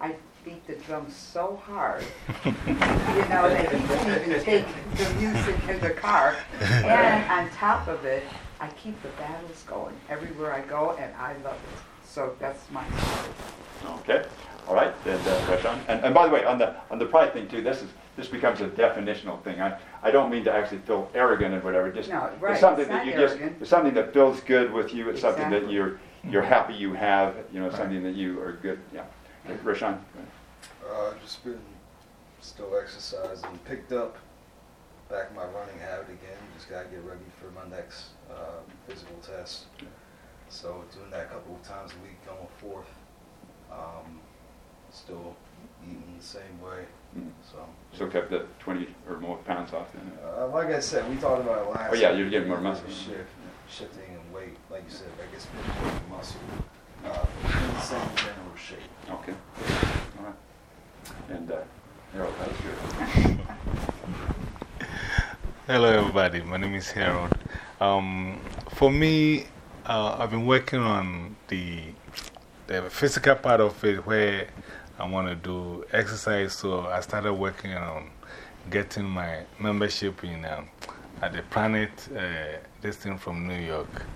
I beat the drums so hard, you know, that he couldn't even take the music in the car. And on top of it, I keep the battles going everywhere I go, and I love it. So that's my story. Okay, all right, and uh, Rashawn. And, and by the way, on the on the pride thing too, this is this becomes a definitional thing. I, I don't mean to actually feel arrogant or whatever. Just No, right, it's something it's that you just it's something that feels good with you. It's something that you're you're happy you have. You know, something that you are good. Yeah, Okay, Rashawn. Uh, just been still exercising, picked up back my running habit again. Just gotta get ready for my next uh, physical test. So doing that a couple of times a week, going forth. Um, still eating the same way. Mm. So, So kept the 20 or more pounds off then. uh, like I said, we talked about it last. Oh, yeah, you're getting more muscle. Shift, shifting in weight, like you said, I guess building muscle. Uh, in the same general shape. Okay. All right. And uh, Harold, how's your? Hello, everybody. My name is Harold. Um, for me, uh, I've been working on the, the physical part of it where I want to do exercise. So I started working on getting my membership in um, at the Planet, uh, this thing from New York.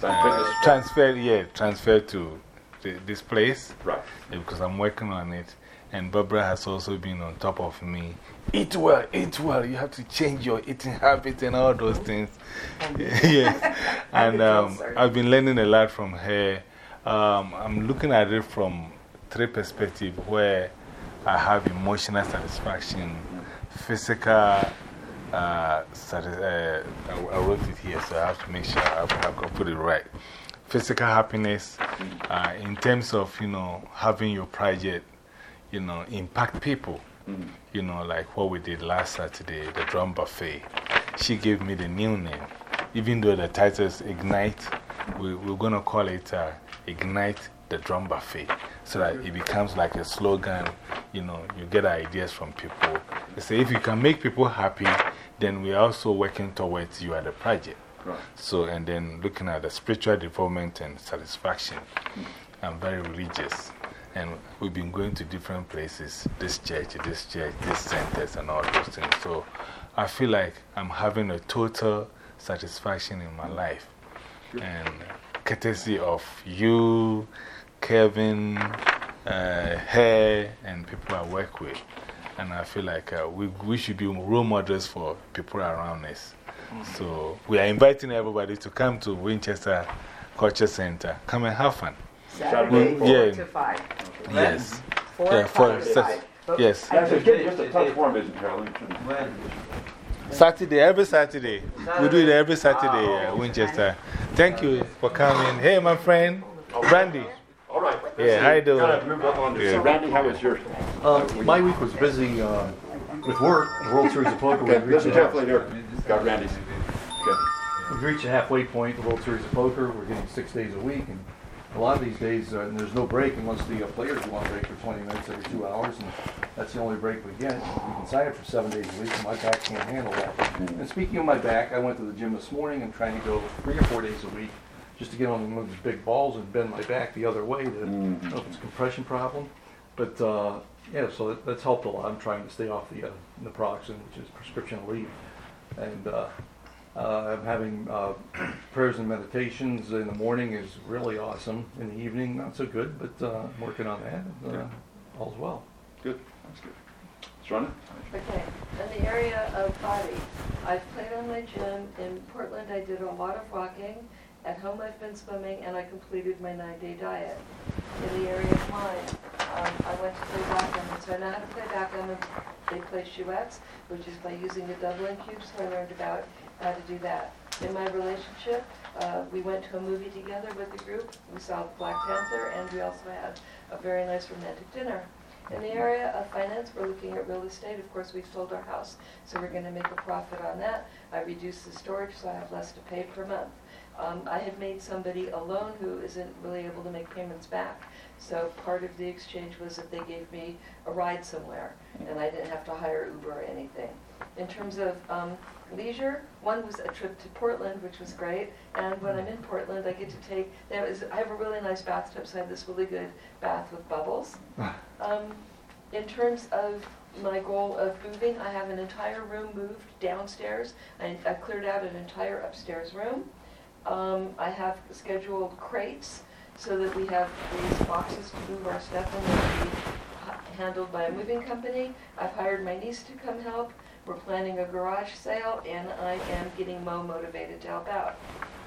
Planet Uh, transfer, yeah, transfer to the, this place Right. yeah, because I'm working on it. And Barbara has also been on top of me. Eat well, eat well. You have to change your eating habits and all those things. yes. And um, I've been learning a lot from her. Um, I'm looking at it from three perspectives where I have emotional satisfaction, physical. Uh, uh, I, I wrote it here, so I have to make sure I, I put it right. Physical happiness uh, in terms of, you know, having your project, you know, impact people. You know, like what we did last Saturday, the drum buffet. She gave me the new name. Even though the title is Ignite, we, we're going to call it uh, Ignite the Drum Buffet. So that it becomes like a slogan. You know, you get ideas from people. They say if you can make people happy, then we're also working towards you at the project. Right. So, and then looking at the spiritual development and satisfaction. I'm very religious. And we've been going to different places this church, this church, this centers, and all those things. So I feel like I'm having a total satisfaction in my life. And courtesy of you, Kevin, uh, and people I work with. And I feel like uh, we, we should be role models for people around us. So we are inviting everybody to come to Winchester Culture Center. Come and have fun. Saturday, four Yeah. to five. Yes. Four Yeah, to for- five. yes. I That's a, just a tough form, isn't it, Harold? You shouldn't- When? Saturday, every Saturday. We do it every Saturday uh, Winchester. Thank you for coming. Hey, my friend, Brandy. All right. Yeah, how you doing? Gotta move up on this. So, Randy, how was yours? Uh, my week was busy uh, with work, the World Series of Poker. Okay, we've reached listen a- carefully here. Got Randy's. Okay. We've reached a halfway point, the World Series of Poker. We're getting six days a week, and a lot of these days, uh, and there's no break unless the uh, players want a break for 20 minutes every two hours, and that's the only break we get. We can sign up for seven days a week, and my back can't handle that. And speaking of my back, I went to the gym this morning. I'm trying to go three or four days a week just to get on one of these big balls and bend my back the other way. To, I don't know if it's a compression problem, but uh, yeah, so that, that's helped a lot. I'm trying to stay off the uh, naproxen, which is prescription Aleve, and uh, uh, I'm having uh, prayers and meditations in the morning is really awesome. In the evening, not so good, but uh, I'm working on that. And, uh, All's well. Good. That's good. Sharonda? Okay, in the area of body, I've played on my gym. In Portland, I did a lot of walking. At home, I've been swimming, and I completed my nine-day diet. In the area of mind, um, I went to play backgammon. So I know how to play backgammon. They play chouettes, which is by using the doubling cube, so I learned about how to do that. In my relationship, uh, we went to a movie together with the group. We saw Black Panther, and we also had a very nice romantic dinner. In the area of finance, we're looking at real estate. Of course, we've sold our house, so we're going to make a profit on that. I reduced the storage, so I have less to pay per month. Um, I had made somebody a loan who isn't really able to make payments back. So part of the exchange was that they gave me a ride somewhere, and I didn't have to hire Uber or anything. In terms of um, leisure, one was a trip to Portland, which was great. And when I'm in Portland, I get to take, there is, I have a really nice bathtub, so I have this really good bath with bubbles. Um, in terms of my goal of moving, I have an entire room moved downstairs. I, I cleared out an entire upstairs room. Um, I have scheduled crates so that we have these boxes to move our stuff in that will be handled by a moving company. I've hired my niece to come help. We're planning a garage sale, and I am getting Mo motivated to help out.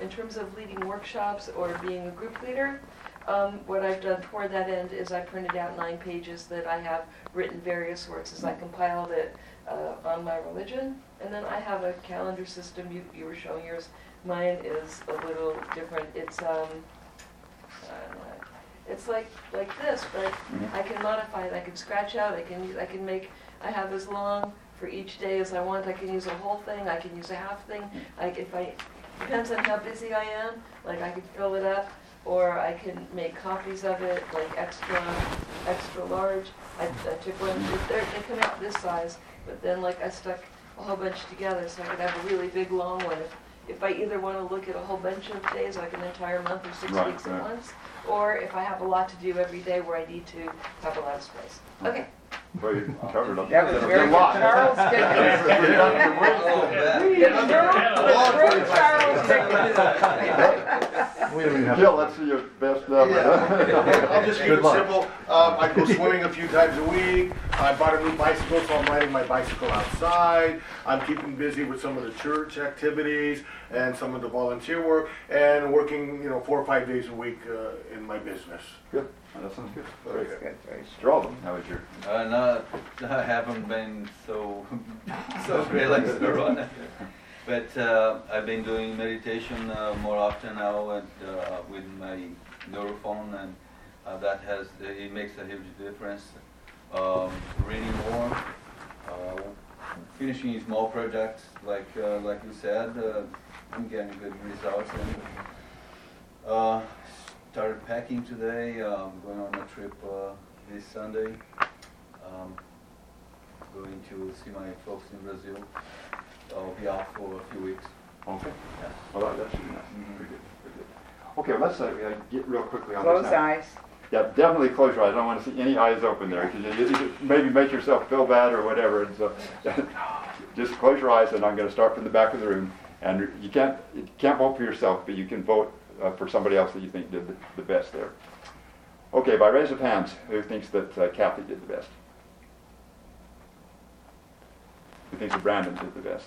In terms of leading workshops or being a group leader, um, what I've done toward that end is I printed out nine pages that I have written various works as I compiled it uh, on my religion, and then I have a calendar system. You, you were showing yours. Mine is a little different. It's um, I don't know. It's like like this, but mm-hmm. I can modify it. I can scratch out. I can I can make. I have as long for each day as I want. I can use a whole thing. I can use a half thing. Mm-hmm. Like if I depends on how busy I am. Like I can fill it up, or I can make copies of it, like extra extra large. I, I took one. They come out this size, but then like I stuck a whole bunch together so I could have a really big long one. If, if I either want to look at a whole bunch of days, like an entire month or six Right, weeks right. at once, or if I have a lot to do every day where I need to have a lot of space. Okay. Well, you covered up. That was a very good. lot. Charles Dickens. The true, the true Charles Dickens. We don't even have. Gil, that's your best ever. Yeah, I'll just keep Good it luck. simple. Um, I go swimming a few times a week. I bought a new bicycle, so I'm riding my bicycle outside. I'm keeping busy with some of the church activities and some of the volunteer work, and working, you know, four or five days a week uh, in my business. Good, that sounds good. Very Great. good, very good. Geraldo, how was your? Uh, no, I haven't been so so great like Sarona. But uh, I've been doing meditation uh, more often now and, uh, with my neurophone, and uh, that has it makes a huge difference. Um, reading more, uh, finishing small projects like uh, like you said. Uh, I'm getting good results. And, uh, started packing today. Um, going on a trip uh, this Sunday. Um, going to see my folks in Brazil. I'll be out for a few weeks. Okay. Yeah. Well, that should be nice. Mhm. Pretty good, pretty good. Okay, well, let's uh, get real quickly on Close this. now. eyes. Yeah, definitely close your eyes. I don't want to see any eyes open there because you, you, you maybe make yourself feel bad or whatever. And so, just close your eyes, and I'm going to start from the back of the room. And you can't you can't vote for yourself, but you can vote uh, for somebody else that you think did the, the best there. Okay, by raise of hands, who thinks that uh, Kathy did the best? Who thinks that Brandon did the best?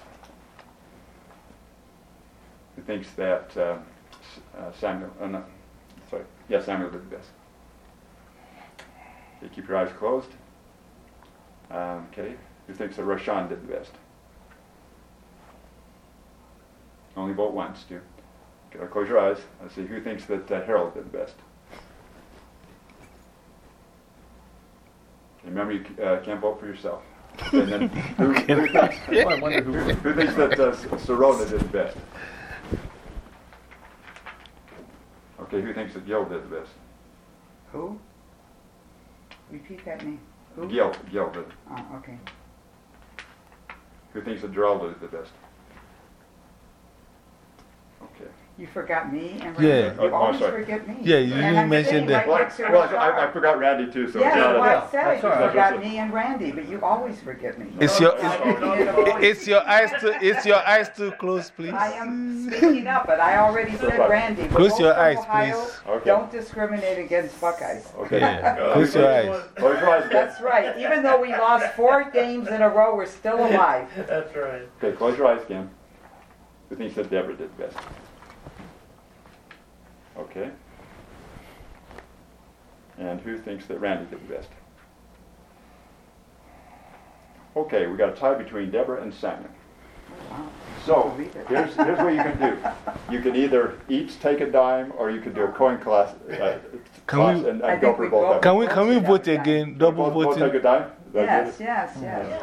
Who thinks that uh, uh, Samuel? Uh, no, sorry, yeah, Samuel did the best. Okay, keep your eyes closed. Um, okay, who thinks that Roshan did the best? Only vote once, Stu. Okay, close your eyes. Let's see, who thinks that uh, Harold did the best? Okay, remember, you uh, can't vote for yourself. And then, who, who thinks, I wonder who. who thinks that uh, S- Sorona did the best? Okay, who thinks that Gil did the best? Who? Repeat that name. Who? Gil, Gil did. Oh, okay. Who thinks that Geraldo did the best? Okay. You forgot me and Yeah. Randy. Oh, You oh, always sorry. forget me. Yeah, you And didn't mention sitting that. right Well, next well, I, I forgot Randy too, so. Yeah, it's that's not what a- I said. That's You all right. forgot me and Randy, but you always forget me. It's your, it's, oh, it's your eyes too, it's your eyes too close, please. I am speaking up, but I already said. Randy. Close your eyes, Ohio. please. Okay. Don't discriminate against Buckeyes. Okay. Yeah, close your eyes. Close your eyes, guys. That's right. Even though we lost four games in a row, we're still alive. That's right. Okay, close your eyes again. Who thinks that Deborah did the best? Okay. And who thinks that Randy did the best? Okay, we got a tie between Deborah and Samuel. So, here's, here's what you can do. You can either each take a dime, or you can do a coin class, uh, Can toss we- and, I and go for both both- of them. Can we, can we vote again, double Both, both take a voting? dime? Is Yes, yes, yes.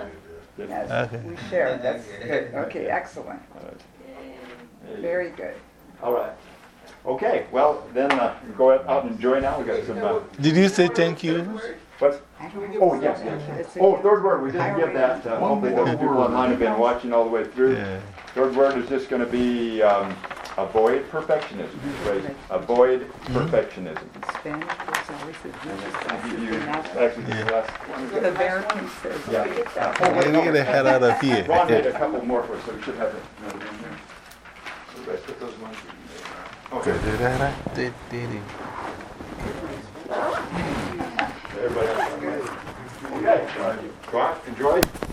Yes. Yes, Okay. we share. That's good. Okay, Okay. excellent. All right. Very good. All right. Okay, well, then uh, go out and enjoy now. We got some. Uh, Did you say thank you? what's, oh, know. yes, yes. Oh, third word, we didn't give that. Uh, hopefully, those people online have been watching all the way through. Yeah. Third word is just going to be um, avoid perfectionism. Phrase, avoid perfectionism. Spanish person always says, "You just You, you actually Yeah. the last one. The American says, Yeah. "Look at that." Oh, wait, Get the hell out of here. Ron made a couple more for us, so we should have it. noted in there. Everybody put those ones in there. Okay. Everybody? Okay, enjoy.